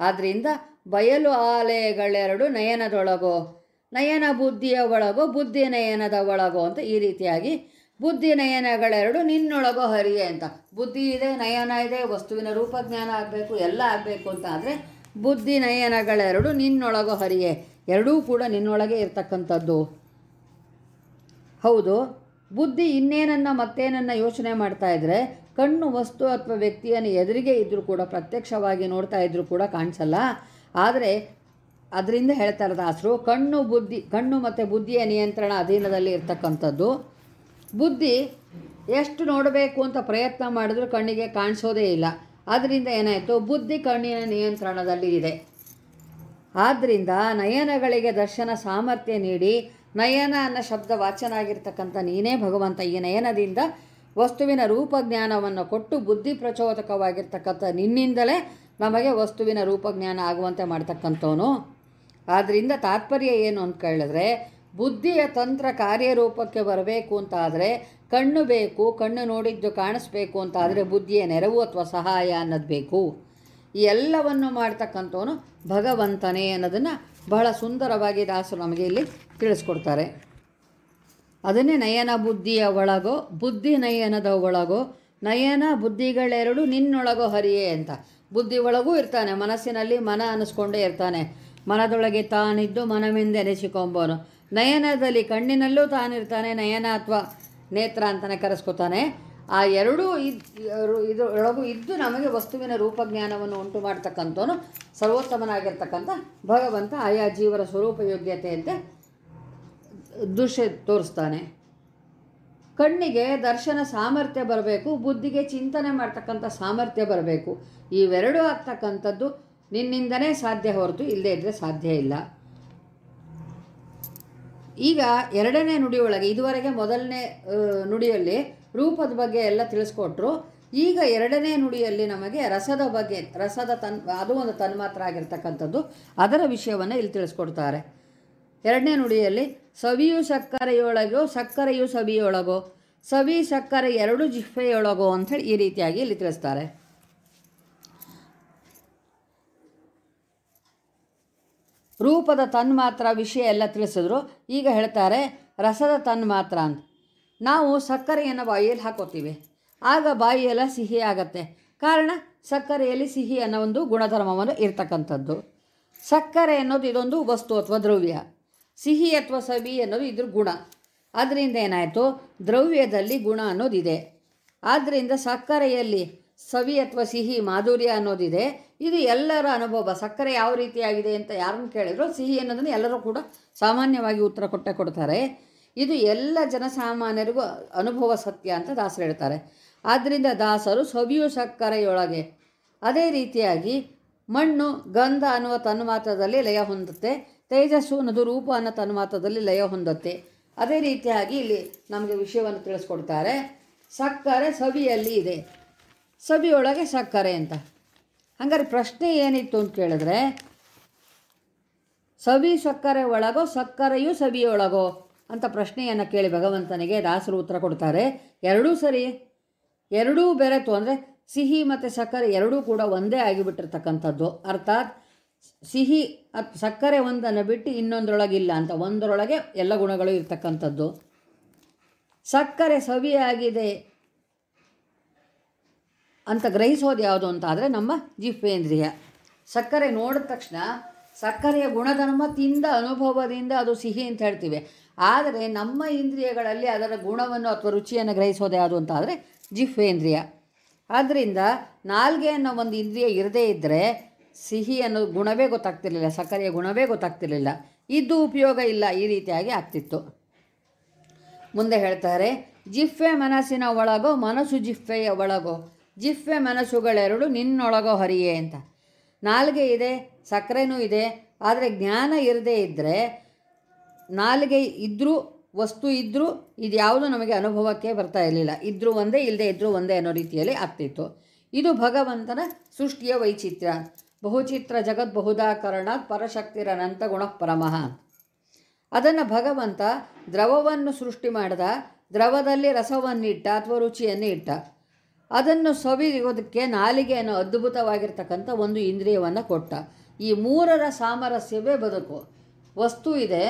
ಆದ್ದರಿಂದ ಬಯಲು ಆಲೆಗಳೆರಡು ನಯನದೊಳಗೋ. ನಯನ ಬುದ್ಧಿಯ ಒಳಗೋ, ಬುದ್ಧಿ ನಯನದ ಒಳಗೋ ಅಂತ ಈ ರೀತಿಯಾಗಿ ಬುದ್ಧಿ ನಯನಗಳೆರಡು ನಿನ್ನೊಳಗೋ ಹರಿಯೆ ಅಂತ. ಬುದ್ಧಿ ಇದೆ, ನಯನ ಇದೆ, ವಸ್ತುವಿನ ರೂಪಜ್ಞಾನ ಆಗಬೇಕು, ಎಲ್ಲ ಆಗಬೇಕು ಅಂತ ಆದರೆ ಬುದ್ಧಿ ನಯನಗಳೆರಡು ನಿನ್ನೊಳಗೋ ಹರಿಯೆ. ಎರಡೂ ಕೂಡ ನಿನ್ನೊಳಗೆ ಇರ್ತಕ್ಕಂಥದ್ದು. ಹೌದು, ಬುದ್ಧಿ ಇನ್ನೇನನ್ನ ಮತ್ತೇನನ್ನ ಯೋಚನೆ ಮಾಡ್ತಾ ಇದ್ದರೆ ಕಣ್ಣು, ವಸ್ತು ಅಥವಾ ವ್ಯಕ್ತಿಯನ್ನು ಎದುರಿಗೆ ಇದ್ದರೂ ಕೂಡ ಪ್ರತ್ಯಕ್ಷವಾಗಿ ನೋಡ್ತಾ ಇದ್ದರೂ ಕೂಡ ಕಾಣಿಸಲ್ಲ. ಆದರೆ ಅದರಿಂದ ಹೇಳ್ತಾರೆ ದಾಸರು ಕಣ್ಣು ಬುದ್ಧಿ, ಕಣ್ಣು ಮತ್ತು ಬುದ್ಧಿಯ ನಿಯಂತ್ರಣ ಅಧೀನದಲ್ಲಿ ಇರ್ತಕ್ಕಂಥದ್ದು. ಬುದ್ಧಿ ಎಷ್ಟು ನೋಡಬೇಕು ಅಂತ ಪ್ರಯತ್ನ ಮಾಡಿದ್ರೂ ಕಣ್ಣಿಗೆ ಕಾಣಿಸೋದೇ ಇಲ್ಲ. ಅದರಿಂದ ಏನಾಯಿತು? ಬುದ್ಧಿ ಕಣ್ಣಿನ ನಿಯಂತ್ರಣದಲ್ಲಿ ಇದೆ. ಆದ್ದರಿಂದ ನಯನಗಳಿಗೆ ದರ್ಶನ ಸಾಮರ್ಥ್ಯ ನೀಡಿ, ನಯನ ಅನ್ನೋ ಶಬ್ದ ವಾಚನಾಗಿರ್ತಕ್ಕಂಥ ನೀನೇ ಭಗವಂತ. ಈ ನಯನದಿಂದ ವಸ್ತುವಿನ ರೂಪಜ್ಞಾನವನ್ನು ಕೊಟ್ಟು ಬುದ್ಧಿ ಪ್ರಚೋದಕವಾಗಿರ್ತಕ್ಕಂಥ ನಿನ್ನಿಂದಲೇ ನಮಗೆ ವಸ್ತುವಿನ ರೂಪಜ್ಞಾನ ಆಗುವಂತೆ ಮಾಡ್ತಕ್ಕಂಥವನು. ಆದ್ದರಿಂದ ತಾತ್ಪರ್ಯ ಏನು ಅಂತ ಕೇಳಿದ್ರೆ, ಬುದ್ಧಿಯ ತಂತ್ರ ಕಾರ್ಯರೂಪಕ್ಕೆ ಬರಬೇಕು ಅಂತಾದರೆ, ಕಣ್ಣು ಬೇಕು, ಕಣ್ಣು ನೋಡಿದ್ದು ಕಾಣಿಸ್ಬೇಕು ಅಂತಾದರೆ ಬುದ್ಧಿಯ ನೆರವು ಅಥವಾ ಸಹಾಯ ಅನ್ನೋದು ಬೇಕು. ಈ ಎಲ್ಲವನ್ನು ಮಾಡ್ತಕ್ಕಂಥವನು ಭಗವಂತನೇ ಅನ್ನೋದನ್ನು ಬಹಳ ಸುಂದರವಾಗಿ ದಾಸರು ನಮಗೆ ಇಲ್ಲಿ ತಿಳಿಸ್ಕೊಡ್ತಾರೆ. ಅದನ್ನೇ ನಯನ ಬುದ್ಧಿಯ ಒಳಗೋ, ಬುದ್ಧಿ ನಯನದ ಒಳಗೋ, ನಯನ ಬುದ್ಧಿಗಳೆರಡು ನಿನ್ನೊಳಗೋ ಹರಿಯೇ ಅಂತ. ಬುದ್ಧಿ ಒಳಗೂ ಇರ್ತಾನೆ, ಮನಸ್ಸಿನಲ್ಲಿ ಮನ ಅನ್ನಿಸ್ಕೊಂಡೇ ಇರ್ತಾನೆ. ಮನದೊಳಗೆ ತಾನಿದ್ದು ಮನವೆಂದೆನಿಸಿಕೊಂಬೋನು ನಯನದಲ್ಲಿ ಕಣ್ಣಿನಲ್ಲೂ ತಾನಿರ್ತಾನೆ ನಯನ ಅಥವಾ ನೇತ್ರ ಅಂತಲೇ ಕರೆಸ್ಕೊತಾನೆ. ಆ ಎರಡೂ ಇದ್ ಇದರೊಳಗೂ ಇದ್ದು ನಮಗೆ ವಸ್ತುವಿನ ರೂಪಜ್ಞಾನವನ್ನು ಉಂಟು ಮಾಡ್ತಕ್ಕಂಥವನು ಸರ್ವೋತ್ತಮನಾಗಿರ್ತಕ್ಕಂಥ ಭಗವಂತ. ಆಯಾ ಜೀವರ ಸ್ವರೂಪ ಯೋಗ್ಯತೆಯಂತೆ ದೃಶ್ಯ ತೋರಿಸ್ತಾನೆ. ಕಣ್ಣಿಗೆ ದರ್ಶನ ಸಾಮರ್ಥ್ಯ ಬರಬೇಕು, ಬುದ್ಧಿಗೆ ಚಿಂತನೆ ಮಾಡ್ತಕ್ಕಂಥ ಸಾಮರ್ಥ್ಯ ಬರಬೇಕು. ಇವೆರಡೂ ಆಗ್ತಕ್ಕಂಥದ್ದು ನಿನ್ನಿಂದನೇ ಸಾಧ್ಯ ಹೊರತು ಇಲ್ಲದೇ ಇದ್ದರೆ ಸಾಧ್ಯ ಇಲ್ಲ. ಈಗ ಎರಡನೇ ನುಡಿಯೊಳಗೆ ಇದುವರೆಗೆ ಮೊದಲನೇ ನುಡಿಯಲ್ಲಿ ರೂಪದ ಬಗ್ಗೆ ಎಲ್ಲ ತಿಳಿಸ್ಕೊಟ್ರು. ಈಗ ಎರಡನೇ ನುಡಿಯಲ್ಲಿ ನಮಗೆ ರಸದ ಬಗ್ಗೆ, ರಸದ ತನ್, ಅದು ಒಂದು ತನ್ಮಾತ್ರ ಆಗಿರ್ತಕ್ಕಂಥದ್ದು. ಅದರ ವಿಷಯವನ್ನು ಇಲ್ಲಿ ತಿಳಿಸ್ಕೊಡ್ತಾರೆ. ಎರಡನೇ ನುಡಿಯಲ್ಲಿ, ಸವಿಯು ಸಕ್ಕರೆಯೊಳಗೋ, ಸಕ್ಕರೆಯು ಸವಿಯೊಳಗೋ, ಸವಿ ಸಕ್ಕರೆ ಎರಡು ಜಿಹ್ವೆಯೊಳಗೋ ಅಂಥೇಳಿ ಈ ರೀತಿಯಾಗಿ ಇಲ್ಲಿ ತಿಳಿಸ್ತಾರೆ. ರೂಪದ ತನ್ಮಾತ್ರ ವಿಷಯ ಎಲ್ಲ ತಿಳಿಸಿದ್ರು. ಈಗ ಹೇಳ್ತಾರೆ, ರಸದ ತನ್ಮಾತ್ರ ಅಂತ. ನಾವು ಸಕ್ಕರೆಯನ್ನು ಬಾಯಿಯಲ್ಲಿ ಹಾಕೋತೀವಿ. ಆಗ ಬಾಯಿಯೆಲ್ಲ ಸಿಹಿ ಆಗತ್ತೆ. ಕಾರಣ, ಸಕ್ಕರೆಯಲ್ಲಿ ಸಿಹಿ ಅನ್ನೋ ಒಂದು ಗುಣಧರ್ಮವನ್ನು ಇರ್ತಕ್ಕಂಥದ್ದು. ಸಕ್ಕರೆ ಅನ್ನೋದು ಇದೊಂದು ವಸ್ತು ಅಥವಾ ದ್ರವ್ಯ. ಸಿಹಿ ಅಥವಾ ಸವಿ ಅನ್ನೋದು ಇದ್ರ ಗುಣ. ಅದರಿಂದ ಏನಾಯಿತು? ದ್ರವ್ಯದಲ್ಲಿ ಗುಣ ಅನ್ನೋದಿದೆ. ಆದ್ದರಿಂದ ಸಕ್ಕರೆಯಲ್ಲಿ ಸವಿ ಅಥವಾ ಸಿಹಿ ಮಾಧುರ್ಯ ಅನ್ನೋದಿದೆ. ಇದು ಎಲ್ಲರ ಅನುಭವ. ಸಕ್ಕರೆ ಯಾವ ರೀತಿಯಾಗಿದೆ ಅಂತ ಯಾರನ್ನು ಕೇಳಿದ್ರು ಸಿಹಿ ಅನ್ನೋದನ್ನು ಎಲ್ಲರೂ ಕೂಡ ಸಾಮಾನ್ಯವಾಗಿ ಉತ್ತರ ಕೊಟ್ಟೆ ಕೊಡ್ತಾರೆ. ಇದು ಎಲ್ಲ ಜನಸಾಮಾನ್ಯರಿಗೂ ಅನುಭವ ಸತ್ಯ ಅಂತ ದಾಸರು ಹೇಳ್ತಾರೆ. ಆದ್ದರಿಂದ ದಾಸರು ಸವಿಯು ಸಕ್ಕರೆಯೊಳಗೆ. ಅದೇ ರೀತಿಯಾಗಿ ಮಣ್ಣು, ಗಂಧ ಅನ್ನುವ ತನ್ಮಾತ್ರದಲ್ಲಿ ಲಯ ಹೊಂದುತ್ತೆ. ತೇಜಸ್ಸು ಅನ್ನೋದು ರೂಪ ಅನ್ನೋ ತನ್ಮಾತ್ರದಲ್ಲಿ ಲಯ ಹೊಂದುತ್ತೆ. ಅದೇ ರೀತಿಯಾಗಿ ಇಲ್ಲಿ ನಮಗೆ ವಿಷಯವನ್ನು ತಿಳಿಸ್ಕೊಡ್ತಾರೆ. ಸಕ್ಕರೆ ಸವಿಯಲ್ಲಿ ಇದೆ. ಸವಿಯೊಳಗೆ ಸಕ್ಕರೆ ಅಂತ. ಹಂಗಾರೆ ಪ್ರಶ್ನೆ ಏನಿತ್ತು ಅಂತ ಕೇಳಿದ್ರೆ, ಸವಿ ಸಕ್ಕರೆ ಒಳಗೋ, ಸಕ್ಕರೆಯು ಸವಿಯೊಳಗೋ ಅಂತ ಪ್ರಶ್ನೆಯನ್ನು ಕೇಳಿ ಭಗವಂತನಿಗೆ ದಾಸರು ಉತ್ತರ ಕೊಡ್ತಾರೆ. ಎರಡೂ ಸರಿ. ಎರಡೂ ಬೆರೆತು ಅಂದರೆ ಸಿಹಿ ಮತ್ತು ಸಕ್ಕರೆ ಎರಡೂ ಕೂಡ ಒಂದೇ ಆಗಿಬಿಟ್ಟಿರ್ತಕ್ಕಂಥದ್ದು. ಅರ್ಥಾತ್ ಸಿಹಿ ಅತ್ ಸಕ್ಕರೆ ಒಂದನ್ನು ಬಿಟ್ಟು ಇನ್ನೊಂದರೊಳಗಿಲ್ಲ ಅಂತ ಒಂದರೊಳಗೆ ಎಲ್ಲ ಗುಣಗಳು ಇರ್ತಕ್ಕಂಥದ್ದು. ಸಕ್ಕರೆ ಸವಿಯಾಗಿದೆ ಅಂತ ಗ್ರಹಿಸೋದು ಯಾವುದು ಅಂತ ಆದರೆ ನಮ್ಮ ಜಿಹ್ವೇಂದ್ರಿಯ. ಸಕ್ಕರೆ ನೋಡಿದ ತಕ್ಷಣ ಸಕ್ಕರೆಯ ಗುಣಧರ್ಮ ತಿಂದ ಅನುಭವದಿಂದ ಅದು ಸಿಹಿ ಅಂತ ಹೇಳ್ತೀವಿ. ಆದರೆ ನಮ್ಮ ಇಂದ್ರಿಯಗಳಲ್ಲಿ ಅದರ ಗುಣವನ್ನು ಅಥವಾ ರುಚಿಯನ್ನು ಗ್ರಹಿಸೋದು ಯಾವುದು ಅಂತ ಆದರೆ ಜಿಹ್ವೇಂದ್ರಿಯ. ಆದ್ದರಿಂದ ನಾಲ್ಗೆ ಅನ್ನೋ ಒಂದು ಇಂದ್ರಿಯ ಇರದೇ ಇದ್ದರೆ ಸಿಹಿ ಅನ್ನೋ ಗುಣವೇ ಗೊತ್ತಾಗ್ತಿರಲಿಲ್ಲ, ಸಕ್ಕರೆಯ ಗುಣವೇ ಗೊತ್ತಾಗ್ತಿರಲಿಲ್ಲ. ಇದು ಉಪಯೋಗ ಇಲ್ಲ, ಈ ರೀತಿಯಾಗಿ ಆಗ್ತಿತ್ತು. ಮುಂದೆ ಹೇಳ್ತಾರೆ ಜಿಫ್ಫೆ ಮನಸ್ಸಿನ ಒಳಗೋ ಮನಸ್ಸು ಜಿಫ್ಫೆಯ ಒಳಗೋ. ಜಿಫ್ಫೆ ಮನಸ್ಸುಗಳೆರಡು ನಿನ್ನೊಳಗೋ ಹರಿಯೇ ಅಂತ. ನಾಲ್ಗೆ ಇದೆ, ಸಕ್ಕರೆನೂ ಇದೆ, ಆದರೆ ಜ್ಞಾನ ಇರದೇ ಇದ್ದರೆ ನಾಲ್ಗೆ ಇದ್ದರೂ ವಸ್ತು ಇದ್ದರೂ ಇದು ಯಾವುದೂ ನಮಗೆ ಅನುಭವಕ್ಕೆ ಬರ್ತಾ ಇರಲಿಲ್ಲ. ಇದ್ದರೂ ಒಂದೇ ಇಲ್ಲದೆ ಇದ್ದರೂ ಒಂದೇ ಅನ್ನೋ ರೀತಿಯಲ್ಲಿ ಆಗ್ತಿತ್ತು. ಇದು ಭಗವಂತನ ಸೃಷ್ಟಿಯ ವೈಚಿತ್ರ್ಯ ಬಹುಚಿತ್ರ ಜಗತ್ ಬಹುದಾಕರಣ ಪರಶಕ್ತಿರನಂತ ಗುಣ ಪರಮಃ ಅದನ್ನು ಭಗವಂತ ದ್ರವವನ್ನು ಸೃಷ್ಟಿ ಮಾಡಿದ, ದ್ರವದಲ್ಲಿ ರಸವನ್ನಿಟ್ಟ ಅಥವಾ ರುಚಿಯನ್ನು ಇಟ್ಟ ಅದನ್ನು ಸವಿಯೋದಕ್ಕೆ ನಾಲಿಗೆಯನ್ನು ಅದ್ಭುತವಾಗಿರ್ತಕ್ಕಂಥ ಒಂದು ಇಂದ್ರಿಯವನ್ನು ಕೊಟ್ಟ. ಈ ಮೂರರ ಸಾಮರಸ್ಯವೇ ಬದುಕು. ವಸ್ತು ಇದೆ,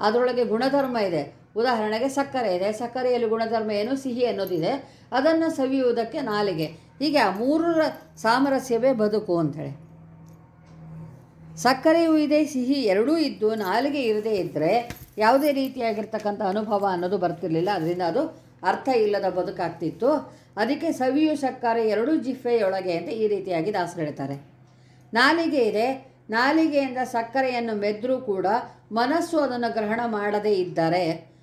ಅದರೊಳಗೆ ಗುಣಧರ್ಮ ಇದೆ. ಉದಾಹರಣೆಗೆ ಸಕ್ಕರೆ ಇದೆ. ಸಕ್ಕರೆಯಲ್ಲಿ ಗುಣಧರ್ಮ ಏನು? ಸಿಹಿ ಅನ್ನೋದಿದೆ. ಅದನ್ನು ಸವಿಯುವುದಕ್ಕೆ ನಾಲಿಗೆ. ಹೀಗೆ ಆ ಮೂರರ ಸಾಮರಸ್ಯವೇ ಬದುಕು ಅಂಥೇಳಿ. ಸಕ್ಕರೆಯೂ ಇದೆ, ಸಿಹಿ ಎರಡೂ ಇದ್ದು ನಾಲಿಗೆ ಇರದೇ ಇದ್ದರೆ ಯಾವುದೇ ರೀತಿಯಾಗಿರ್ತಕ್ಕಂಥ ಅನುಭವ ಅನ್ನೋದು ಬರ್ತಿರಲಿಲ್ಲ. ಅದರಿಂದ ಅದು ಅರ್ಥ ಇಲ್ಲದ ಬದುಕಾಗ್ತಿತ್ತು. ಅದಕ್ಕೆ ಸವಿಯು ಸಕ್ಕರೆ ಎರಡೂ ಜಿಫೆಯೊಳಗೆ ಅಂತ ಈ ರೀತಿಯಾಗಿ ದಾಸರು ಹೇಳ್ತಾರೆ. ನಾಲಿಗೆ ಇದೆ. ನಾಲಿಗೆಯಿಂದ ಸಕ್ಕರೆಯನ್ನು ಮೆದ್ರೂ ಕೂಡ ಮನಸ್ಸು ಅದನ್ನು ಗ್ರಹಣ ಮಾಡದೇ ಇದ್ದರೆ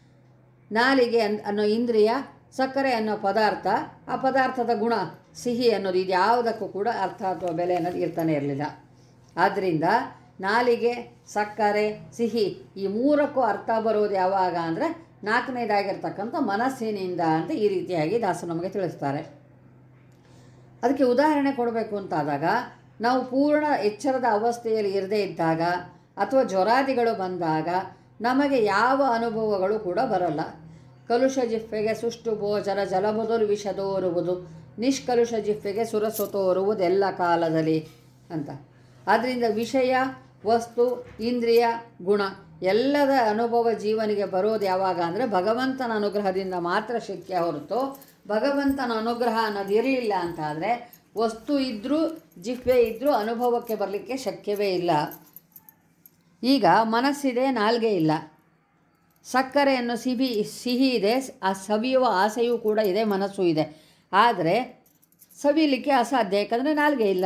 ನಾಲಿಗೆ ಅನ್- ಅನ್ನೋ ಇಂದ್ರಿಯ, ಸಕ್ಕರೆ ಅನ್ನೋ ಪದಾರ್ಥ, ಆ ಪದಾರ್ಥದ ಗುಣ, ಸಿಹಿ ಅನ್ನೋದು ಇದು ಯಾವುದಕ್ಕೂ ಕೂಡ ಅರ್ಥ ಅಥವಾ ಬೆಲೆ ಅನ್ನೋದು ಇರ್ತಾನೆ ಇರಲಿಲ್ಲ. ಆದ್ದರಿಂದ ನಾಲಿಗೆ, ಸಕ್ಕರೆ, ಸಿಹಿ ಈ ಮೂರಕ್ಕೂ ಅರ್ಥ ಬರೋದು ಯಾವಾಗ ಅಂದರೆ ನಾಲ್ಕನೇದಾಗಿರ್ತಕ್ಕಂಥ ಮನಸ್ಸಿನಿಂದ ಅಂತ ಈ ರೀತಿಯಾಗಿ ದಾಸರು ನಮಗೆ ತಿಳಿಸ್ತಾರೆ. ಅದಕ್ಕೆ ಉದಾಹರಣೆ ಕೊಡಬೇಕು ಅಂತಾದಾಗ, ನಾವು ಪೂರ್ಣ ಎಚ್ಚರದ ಅವಸ್ಥೆಯಲ್ಲಿ ಇರದೇ ಇದ್ದಾಗ ಅಥವಾ ಜ್ವರಾದಿಗಳು ಬಂದಾಗ ನಮಗೆ ಯಾವ ಅನುಭವಗಳು ಕೂಡ ಬರಲ್ಲ. ಕಲುಷ ಜಿಫ್ಫೆಗೆ ಸುಷ್ಟು ಭೋಜನ ಜಲಬುದಲು ವಿಷದೋರುವುದು ನಿಷ್ಕಲುಷ ಜಿಫ್ಫೆಗೆ ಸುರಸೊತೋರುವುದೆಲ್ಲ ಕಾಲದಲ್ಲಿ ಅಂತ. ಆದ್ದರಿಂದ ವಿಷಯ, ವಸ್ತು, ಇಂದ್ರಿಯ, ಗುಣ ಎಲ್ಲದ ಅನುಭವ ಜೀವನಿಗೆ ಬರೋದು ಯಾವಾಗ ಅಂದರೆ ಭಗವಂತನ ಅನುಗ್ರಹದಿಂದ ಮಾತ್ರ ಶಕ್ಯ ಹೊರತು ಭಗವಂತನ ಅನುಗ್ರಹ ಅನ್ನೋದು ಇರಲಿಲ್ಲ ಅಂತಾದರೆ ವಸ್ತು ಇದ್ದರೂ ಜಿಫೆ ಇದ್ದರೂ ಅನುಭವಕ್ಕೆ ಬರಲಿಕ್ಕೆ ಶಕ್ಯವೇ ಇಲ್ಲ. ಈಗ ಮನಸ್ಸಿದೆ, ನಾಲ್ಗೆ ಇಲ್ಲ. ಸಕ್ಕರೆಯನ್ನು ಸಿಹಿ ಸಿಹಿ ಇದೆ, ಆ ಸವಿಯುವ ಆಸೆಯೂ ಕೂಡ ಇದೆ, ಮನಸ್ಸು ಇದೆ. ಆದರೆ ಸವಿಯಲಿಕ್ಕೆ ಅಸಾಧ್ಯ, ಯಾಕಂದರೆ ನಾಲ್ಗೆ ಇಲ್ಲ.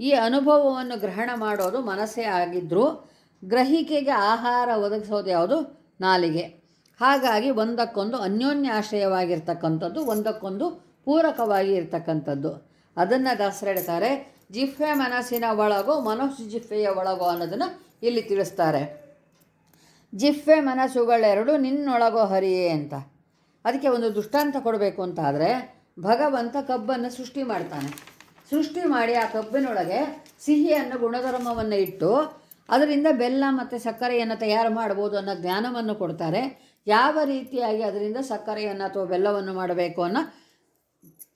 ಈ ಅನುಭವವನ್ನು ಗ್ರಹಣ ಮಾಡೋದು ಮನಸ್ಸೇ ಆಗಿದ್ದರೂ ಗ್ರಹಿಕೆಗೆ ಆಹಾರ ಒದಗಿಸೋದು ಯಾವುದು? ನಾಲಿಗೆ. ಹಾಗಾಗಿ ಒಂದಕ್ಕೊಂದು ಅನ್ಯೋನ್ಯ ಅನ್ಯೋನ್ಯಾಶ್ರಯವಾಗಿರ್ತಕ್ಕಂಥದ್ದು, ಒಂದಕ್ಕೊಂದು ಪೂರಕವಾಗಿ ಇರ್ತಕ್ಕಂಥದ್ದು ಅದನ್ನು ದಾಸರು ಹೇಳ್ತಾರೆ ಮನಸ್ಸಿನ ಒಳಗೋ, ಮನಸ್ಸು ಜಿಫ್ಫೆಯ ಒಳಗೋ ಅನ್ನೋದನ್ನು ಇಲ್ಲಿ ತಿಳಿಸ್ತಾರೆ. ಜಿಫ್ಫೆ ಮನಸ್ಸುಗಳೆರಡು ನಿನ್ನೊಳಗೋ ಹರಿಯೇ ಅಂತ. ಅದಕ್ಕೆ ಒಂದು ದೃಷ್ಟಾಂತ ಕೊಡಬೇಕು ಅಂತಾದರೆ, ಭಗವಂತ ಕಬ್ಬನ್ನು ಸೃಷ್ಟಿ ಮಾಡ್ತಾನೆ. ಸೃಷ್ಟಿ ಮಾಡಿ ಆ ಕಬ್ಬಿನೊಳಗೆ ಸಿಹಿಯನ್ನು ಗುಣಧರ್ಮವನ್ನು ಇಟ್ಟು ಅದರಿಂದ ಬೆಲ್ಲ ಮತ್ತು ಸಕ್ಕರೆಯನ್ನು ತಯಾರು ಮಾಡ್ಬೋದು ಅನ್ನೋ ಜ್ಞಾನವನ್ನು ಕೊಡ್ತಾರೆ. ಯಾವ ರೀತಿಯಾಗಿ ಅದರಿಂದ ಸಕ್ಕರೆಯನ್ನು ಅಥವಾ ಬೆಲ್ಲವನ್ನು ಮಾಡಬೇಕು ಅನ್ನೋ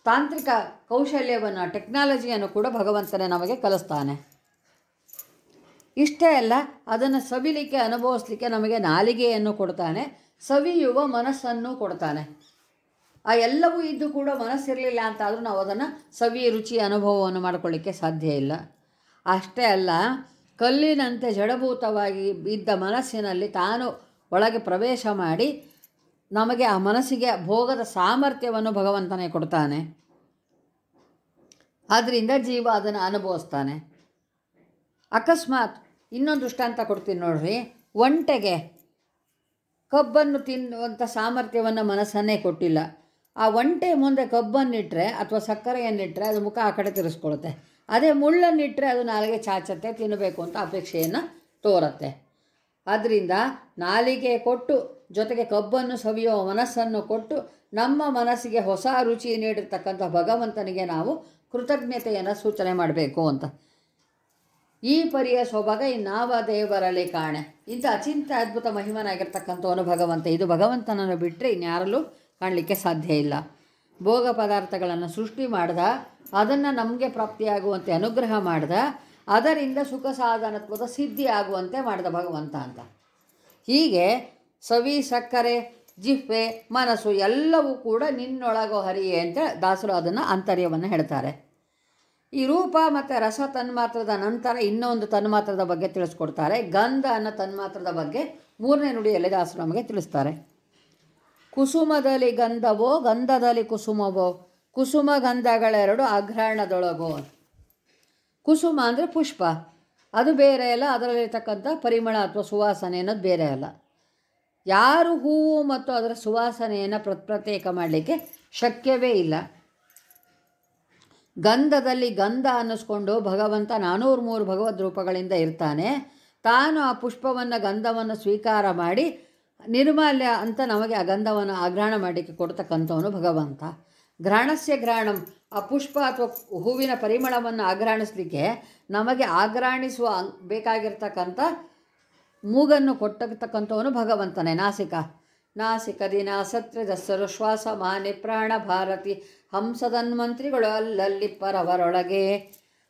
ತಾಂತ್ರಿಕ ಕೌಶಲ್ಯವನ್ನು, ಟೆಕ್ನಾಲಜಿಯನ್ನು ಕೂಡ ಭಗವಂತನೇ ನಮಗೆ ಕಲಿಸ್ತಾನೆ. ಇಷ್ಟೇ ಅಲ್ಲ, ಅದನ್ನು ಸವಿಲಿಕ್ಕೆ, ಅನುಭವಿಸ್ಲಿಕ್ಕೆ ನಮಗೆ ನಾಲಿಗೆಯನ್ನು ಕೊಡ್ತಾನೆ, ಸವಿಯುವ ಮನಸ್ಸನ್ನು ಕೊಡ್ತಾನೆ. ಆ ಎಲ್ಲವೂ ಇದ್ದು ಕೂಡ ಮನಸ್ಸಿರಲಿಲ್ಲ ಅಂತಾದರೂ ನಾವು ಅದನ್ನು ಸವಿ ರುಚಿ ಅನುಭವವನ್ನು ಮಾಡಿಕೊಳ್ಳಿಕ್ಕೆ ಸಾಧ್ಯ ಇಲ್ಲ. ಅಷ್ಟೇ ಅಲ್ಲ ಕಲ್ಲಿನಂತೆ ಜಡಭೂತವಾಗಿ ಇದ್ದ ಮನಸ್ಸಿನಲ್ಲಿ ತಾನು ಒಳಗೆ ಪ್ರವೇಶ ಮಾಡಿ ನಮಗೆ ಆ ಮನಸ್ಸಿಗೆ ಭೋಗದ ಸಾಮರ್ಥ್ಯವನ್ನು ಭಗವಂತನೇ ಕೊಡ್ತಾನೆ. ಆದ್ದರಿಂದ ಜೀವ ಅದನ್ನು ಅನುಭವಿಸ್ತಾನೆ. ಅಕಸ್ಮಾತ್ ಇನ್ನೊಂದು ದೃಷ್ಟಾಂತ ಕೊಡ್ತೀನಿ ನೋಡ್ರಿ. ಒಂಟೆಗೆ ಕಬ್ಬನ್ನು ತಿನ್ನುವಂಥ ಸಾಮರ್ಥ್ಯವನ್ನು ಮನಸ್ಸನ್ನೇ ಕೊಟ್ಟಿಲ್ಲ. ಆ ಒಂಟೆ ಮುಂದೆ ಕಬ್ಬನ್ನಿಟ್ಟರೆ ಅಥವಾ ಸಕ್ಕರೆಯನ್ನಿಟ್ಟರೆ ಅದು ಮುಖ ಆ ಕಡೆ ತಿರ್ಸ್ಕೊಳುತ್ತೆ ಅದೇ ಮುಳ್ಳನ್ನಿಟ್ಟರೆ ಅದು ನಾಲಿಗೆ ಚಾಚತ್ತೆ ತಿನ್ನಬೇಕು ಅಂತ ಅಪೇಕ್ಷೆಯನ್ನು ತೋರುತ್ತೆ. ಆದ್ದರಿಂದ ನಾಲಿಗೆ ಕೊಟ್ಟು, ಜೊತೆಗೆ ಕಬ್ಬನ್ನು ಸವಿಯುವ ಮನಸ್ಸನ್ನು ಕೊಟ್ಟು, ನಮ್ಮ ಮನಸ್ಸಿಗೆ ಹೊಸ ರುಚಿ ನೀಡಿರ್ತಕ್ಕಂಥ ಭಗವಂತನಿಗೆ ನಾವು ಕೃತಜ್ಞತೆಯನ್ನು ಸೂಚನೆ ಮಾಡಬೇಕು ಅಂತ. ಈ ಪರಿಯ ಸೊಬಗ ಇನ್ನಾವ ದೇವರಲ್ಲಿ ಕಾಣೆ. ಇಂಥ ಅಚಿಂತ ಅದ್ಭುತ ಮಹಿಮನಾಗಿರ್ತಕ್ಕಂಥವನು ಭಗವಂತ. ಇದು ಭಗವಂತನನ್ನು ಬಿಟ್ಟರೆ ಇನ್ಯಾರಲ್ಲೂ ಕಾಣಲಿಕ್ಕೆ ಸಾಧ್ಯ ಇಲ್ಲ. ಭೋಗ ಪದಾರ್ಥಗಳನ್ನು ಸೃಷ್ಟಿ ಮಾಡ್ದ, ಅದನ್ನು ನಮಗೆ ಪ್ರಾಪ್ತಿಯಾಗುವಂತೆ ಅನುಗ್ರಹ ಮಾಡ್ದ, ಅದರಿಂದ ಸುಖ ಸಾಧನತ್ವದ ಸಿದ್ಧಿ ಆಗುವಂತೆ ಮಾಡಿದ ಭಗವಂತ ಅಂತ. ಹೀಗೆ ಸವಿ, ಸಕ್ಕರೆ ಜಿಹ್ವೆ ಮನಸ್ಸು ಎಲ್ಲವೂ ಕೂಡ ನಿನ್ನೊಳಗೋ ಹರಿಯೇ ಅಂತ ದಾಸರು ಅದನ್ನು ಆಂತರ್ಯವನ್ನು ಹೇಳ್ತಾರೆ. ಈ ರೂಪ ಮತ್ತು ರಸ ತನ್ಮಾತ್ರದ ನಂತರ ಇನ್ನೊಂದು ತನ್ಮಾತ್ರದ ಬಗ್ಗೆ ತಿಳಿಸ್ಕೊಡ್ತಾರೆ. ಗಂಧ ಅನ್ನೋ ತನ್ಮಾತ್ರದ ಬಗ್ಗೆ ಮೂರನೇ ನುಡಿಯಲ್ಲಿ ದಾಸರು ನಮಗೆ ತಿಳಿಸ್ತಾರೆ. ಕುಸುಮದಲ್ಲಿ ಗಂಧವೋ, ಗಂಧದಲ್ಲಿ ಕುಸುಮವೋ? ಕುಸುಮ ಗಂಧಗಳೆರಡು ಅಗ್ರಹಣದೊಳಗೋ ಕುಸುಮ ಅಂದರೆ ಪುಷ್ಪ. ಅದು ಬೇರೆ ಅಲ್ಲ, ಅದರಲ್ಲಿರ್ತಕ್ಕಂಥ ಪರಿಮಳ ಅಥವಾ ಸುವಾಸನೆ ಅನ್ನೋದು ಬೇರೆ ಅಲ್ಲ. ಯಾರು ಹೂವು ಮತ್ತು ಅದರ ಸುವಾಸನೆಯನ್ನು ಪ್ರ, ಪ್ರತ್ಯೇಕ ಮಾಡಲಿಕ್ಕೆ ಶಕ್ಯವೇ ಇಲ್ಲ. ಗಂಧದಲ್ಲಿ ಗಂಧ ಅನ್ನಿಸ್ಕೊಂಡು ಭಗವಂತ ನಾನೂರು ಮೂರು ಭಗವದ್ ರೂಪಗಳಿಂದ ಇರ್ತಾನೆ. ತಾನು ಆ ಪುಷ್ಪವನ್ನು, ಗಂಧವನ್ನು ಸ್ವೀಕಾರ ಮಾಡಿ ನಿರ್ಮಾಲ್ಯ ಅಂತ ನಮಗೆ ಆ ಗಂಧವನ್ನು ಆಗ್ರಹಣ ಮಾಡಲಿಕ್ಕೆ ಕೊಡ್ತಕ್ಕಂಥವನು ಭಗವಂತ. ಗ್ರಹಣಸ್ಯ ಗ್ರಹಣಂ. ಆ ಪುಷ್ಪ ಅಥವಾ ಹೂವಿನ ಪರಿಮಳವನ್ನು ಆಗ್ರಹಣಿಸಲಿಕ್ಕೆ ನಮಗೆ ಆಗ್ರಹಣಿಸುವ ಬೇಕಾಗಿರ್ತಕ್ಕಂಥ ಮೂಗನ್ನು ಕೊಟ್ಟತಕ್ಕಂಥವನು ಭಗವಂತನೇ. ನಾಸಿಕ. ನಾಸಿಕದಿ ದಸರು ಶ್ವಾಸ ಮಾನೆ ಪ್ರಾಣ ಭಾರತಿ ಹಂಸದನ್ಮಂತ್ರಿಗಳು ಅಲ್ಲಲ್ಲಿ ಪರವರೊಳಗೆ.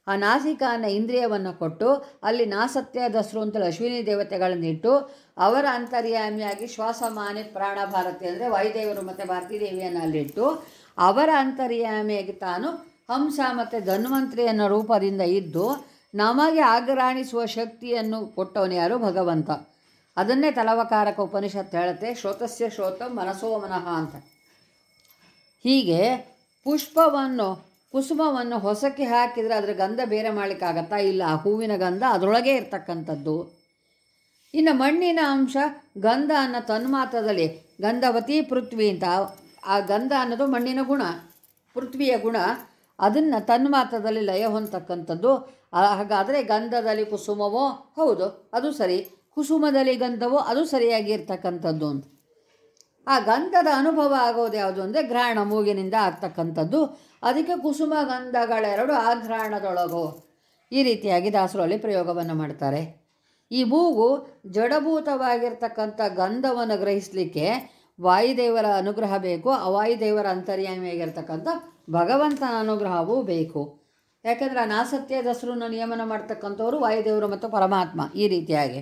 ಆ ನಾಸಿಕ ಅನ್ನೋ ಇಂದ್ರಿಯವನ್ನು ಕೊಟ್ಟು ಅಲ್ಲಿ ನಾಸತ್ಯ ದಸರು ಅಂತೇಳಿ ಅಶ್ವಿನಿ ದೇವತೆಗಳನ್ನಿಟ್ಟು ಅವರ ಅಂತರ್ಯಾಮಿಯಾಗಿ ಶ್ವಾಸಮಾನೆ ಪ್ರಾಣ ಭಾರತಿ ಅಂದರೆ ವಾಯುದೇವರು ಮತ್ತು ಭಾರತೀ ದೇವಿಯನ್ನು ಅಲ್ಲಿಟ್ಟು ಅವರ ಅಂತರ್ಯಾಮಿಯಾಗಿ ತಾನು ಹಂಸ ಮತ್ತು ಧನ್ವಂತ್ರಿ ಅನ್ನೋ ರೂಪದಿಂದ ಇದ್ದು ನಮಗೆ ಆಗ್ರಾಣಿಸುವ ಶಕ್ತಿಯನ್ನು ಕೊಟ್ಟವನು ಯಾರು? ಭಗವಂತ. ಅದನ್ನೇ ತಲವಕಾರಕ ಉಪನಿಷತ್ ಹೇಳುತ್ತೆ, ಶ್ರೋತಸ್ಯ ಶ್ರೋತಂ ಮನಸೋ ಮನಃ ಅಂತ. ಹೀಗೆ ಪುಷ್ಪವನ್ನು ಕುಸುಮವನ್ನು ಹೊಸಕ್ಕೆ ಹಾಕಿದರೆ ಅದರ ಗಂಧ ಬೇರೆ ಮಾಡಲಿಕ್ಕಾಗತ್ತಾ? ಇಲ್ಲ, ಆ ಹೂವಿನ ಗಂಧ ಅದರೊಳಗೆ ಇರ್ತಕ್ಕಂಥದ್ದು. ಇನ್ನು ಮಣ್ಣಿನ ಅಂಶ, ಗಂಧ ಅನ್ನೋ ತನ್ಮಾತ್ರದಲ್ಲಿ ಗಂಧವತಿ, ಪೃಥ್ವಿ ಅಂತ ಆ ಗಂಧ ಅನ್ನೋದು ಮಣ್ಣಿನ ಗುಣ. ಪೃಥ್ವಿಯ ಗುಣ, ಅದನ್ನು ತನ್ಮಾತ್ರದಲ್ಲಿ ಲಯ ಹೊಂದತಕ್ಕಂಥದ್ದು. ಹಾಗಾದರೆ ಗಂಧದಲ್ಲಿ ಕುಸುಮವೋ? ಹೌದು, ಅದು ಸರಿ. ಕುಸುಮದಲ್ಲಿ ಗಂಧವೋ? ಅದು ಸರಿಯಾಗಿ ಇರ್ತಕ್ಕಂಥದ್ದು ಅಂತ. ಆ ಗಂಧದ ಅನುಭವ ಆಗೋದು ಯಾವುದು ಅಂದರೆ ಗ್ರಹಣ ಮೂಗಿನಿಂದ ಆಗ್ತಕ್ಕಂಥದ್ದು. ಅದಕ್ಕೆ ಕುಸುಮ ಗಂಧಗಳೆರಡು ಆಘ್ರಾಣದೊಳಗು. ಈ ರೀತಿಯಾಗಿ ದಾಸರಲ್ಲಿ ಪ್ರಯೋಗವನ್ನು ಮಾಡ್ತಾರೆ. ಈ ಮೂಗು ಜಡಭೂತವಾಗಿರ್ತಕ್ಕಂಥ ಗಂಧವನ್ನು ಗ್ರಹಿಸಲಿಕ್ಕೆ ವಾಯುದೇವರ ಅನುಗ್ರಹ ಬೇಕು ಆ ವಾಯುದೇವರ ಅಂತರ್ಯಾಮಿಯಾಗಿರ್ತಕ್ಕಂಥ ಭಗವಂತನ ಅನುಗ್ರಹವೂ ಬೇಕು. ಯಾಕೆಂದರೆ ಅನಾಸತ್ಯ ನಾಸತ್ಯ ದಸರನ್ನು ನಿಯಮನ ಮಾಡ್ತಕ್ಕಂಥವ್ರು ವಾಯುದೇವರು ಮತ್ತು ಪರಮಾತ್ಮ ಈ ರೀತಿಯಾಗಿ.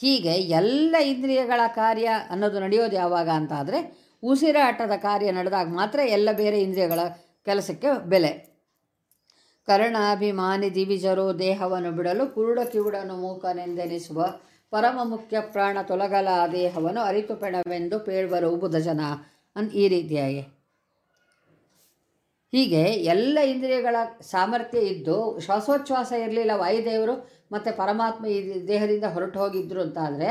ಹೀಗೆ ಎಲ್ಲ ಇಂದ್ರಿಯಗಳ ಕಾರ್ಯ ಅನ್ನೋದು ನಡೆಯೋದು ಯಾವಾಗ ಅಂತಾದರೆ ಉಸಿರಾಟದ ಕಾರ್ಯ ನಡೆದಾಗ ಮಾತ್ರ ಎಲ್ಲ ಬೇರೆ ಇಂದ್ರಿಯಗಳ ಕೆಲಸಕ್ಕೆ ಬೆಲೆ. ಕರ್ಣಾಭಿಮಾನಿ ದಿವಿಜರು ದೇಹವನ್ನು ಬಿಡಲು ಕುರುಡ ಕಿವುಡನು ಮೂಕನೆಂದೆನಿಸುವ ಪರಮ ಮುಖ್ಯ ಪ್ರಾಣ ತೊಲಗಲ ದೇಹವನ್ನು ಅರಿತು ಪೆಣವೆಂದು ಪೇಳ್ವರು ಬುಧ ಜನ ಅನ್ ಈ ರೀತಿಯಾಗಿ. ಹೀಗೆ ಎಲ್ಲ ಇಂದ್ರಿಯಗಳ ಸಾಮರ್ಥ್ಯ ಇದ್ದು ಶ್ವಾಸೋಚ್ಛ್ವಾಸ ಇರಲಿಲ್ಲ ವಾಯುದೇವರು ಮತ್ತು ಪರಮಾತ್ಮ ಈ ದೇಹದಿಂದ ಹೊರಟು ಹೋಗಿದ್ರು ಅಂತ ಆದರೆ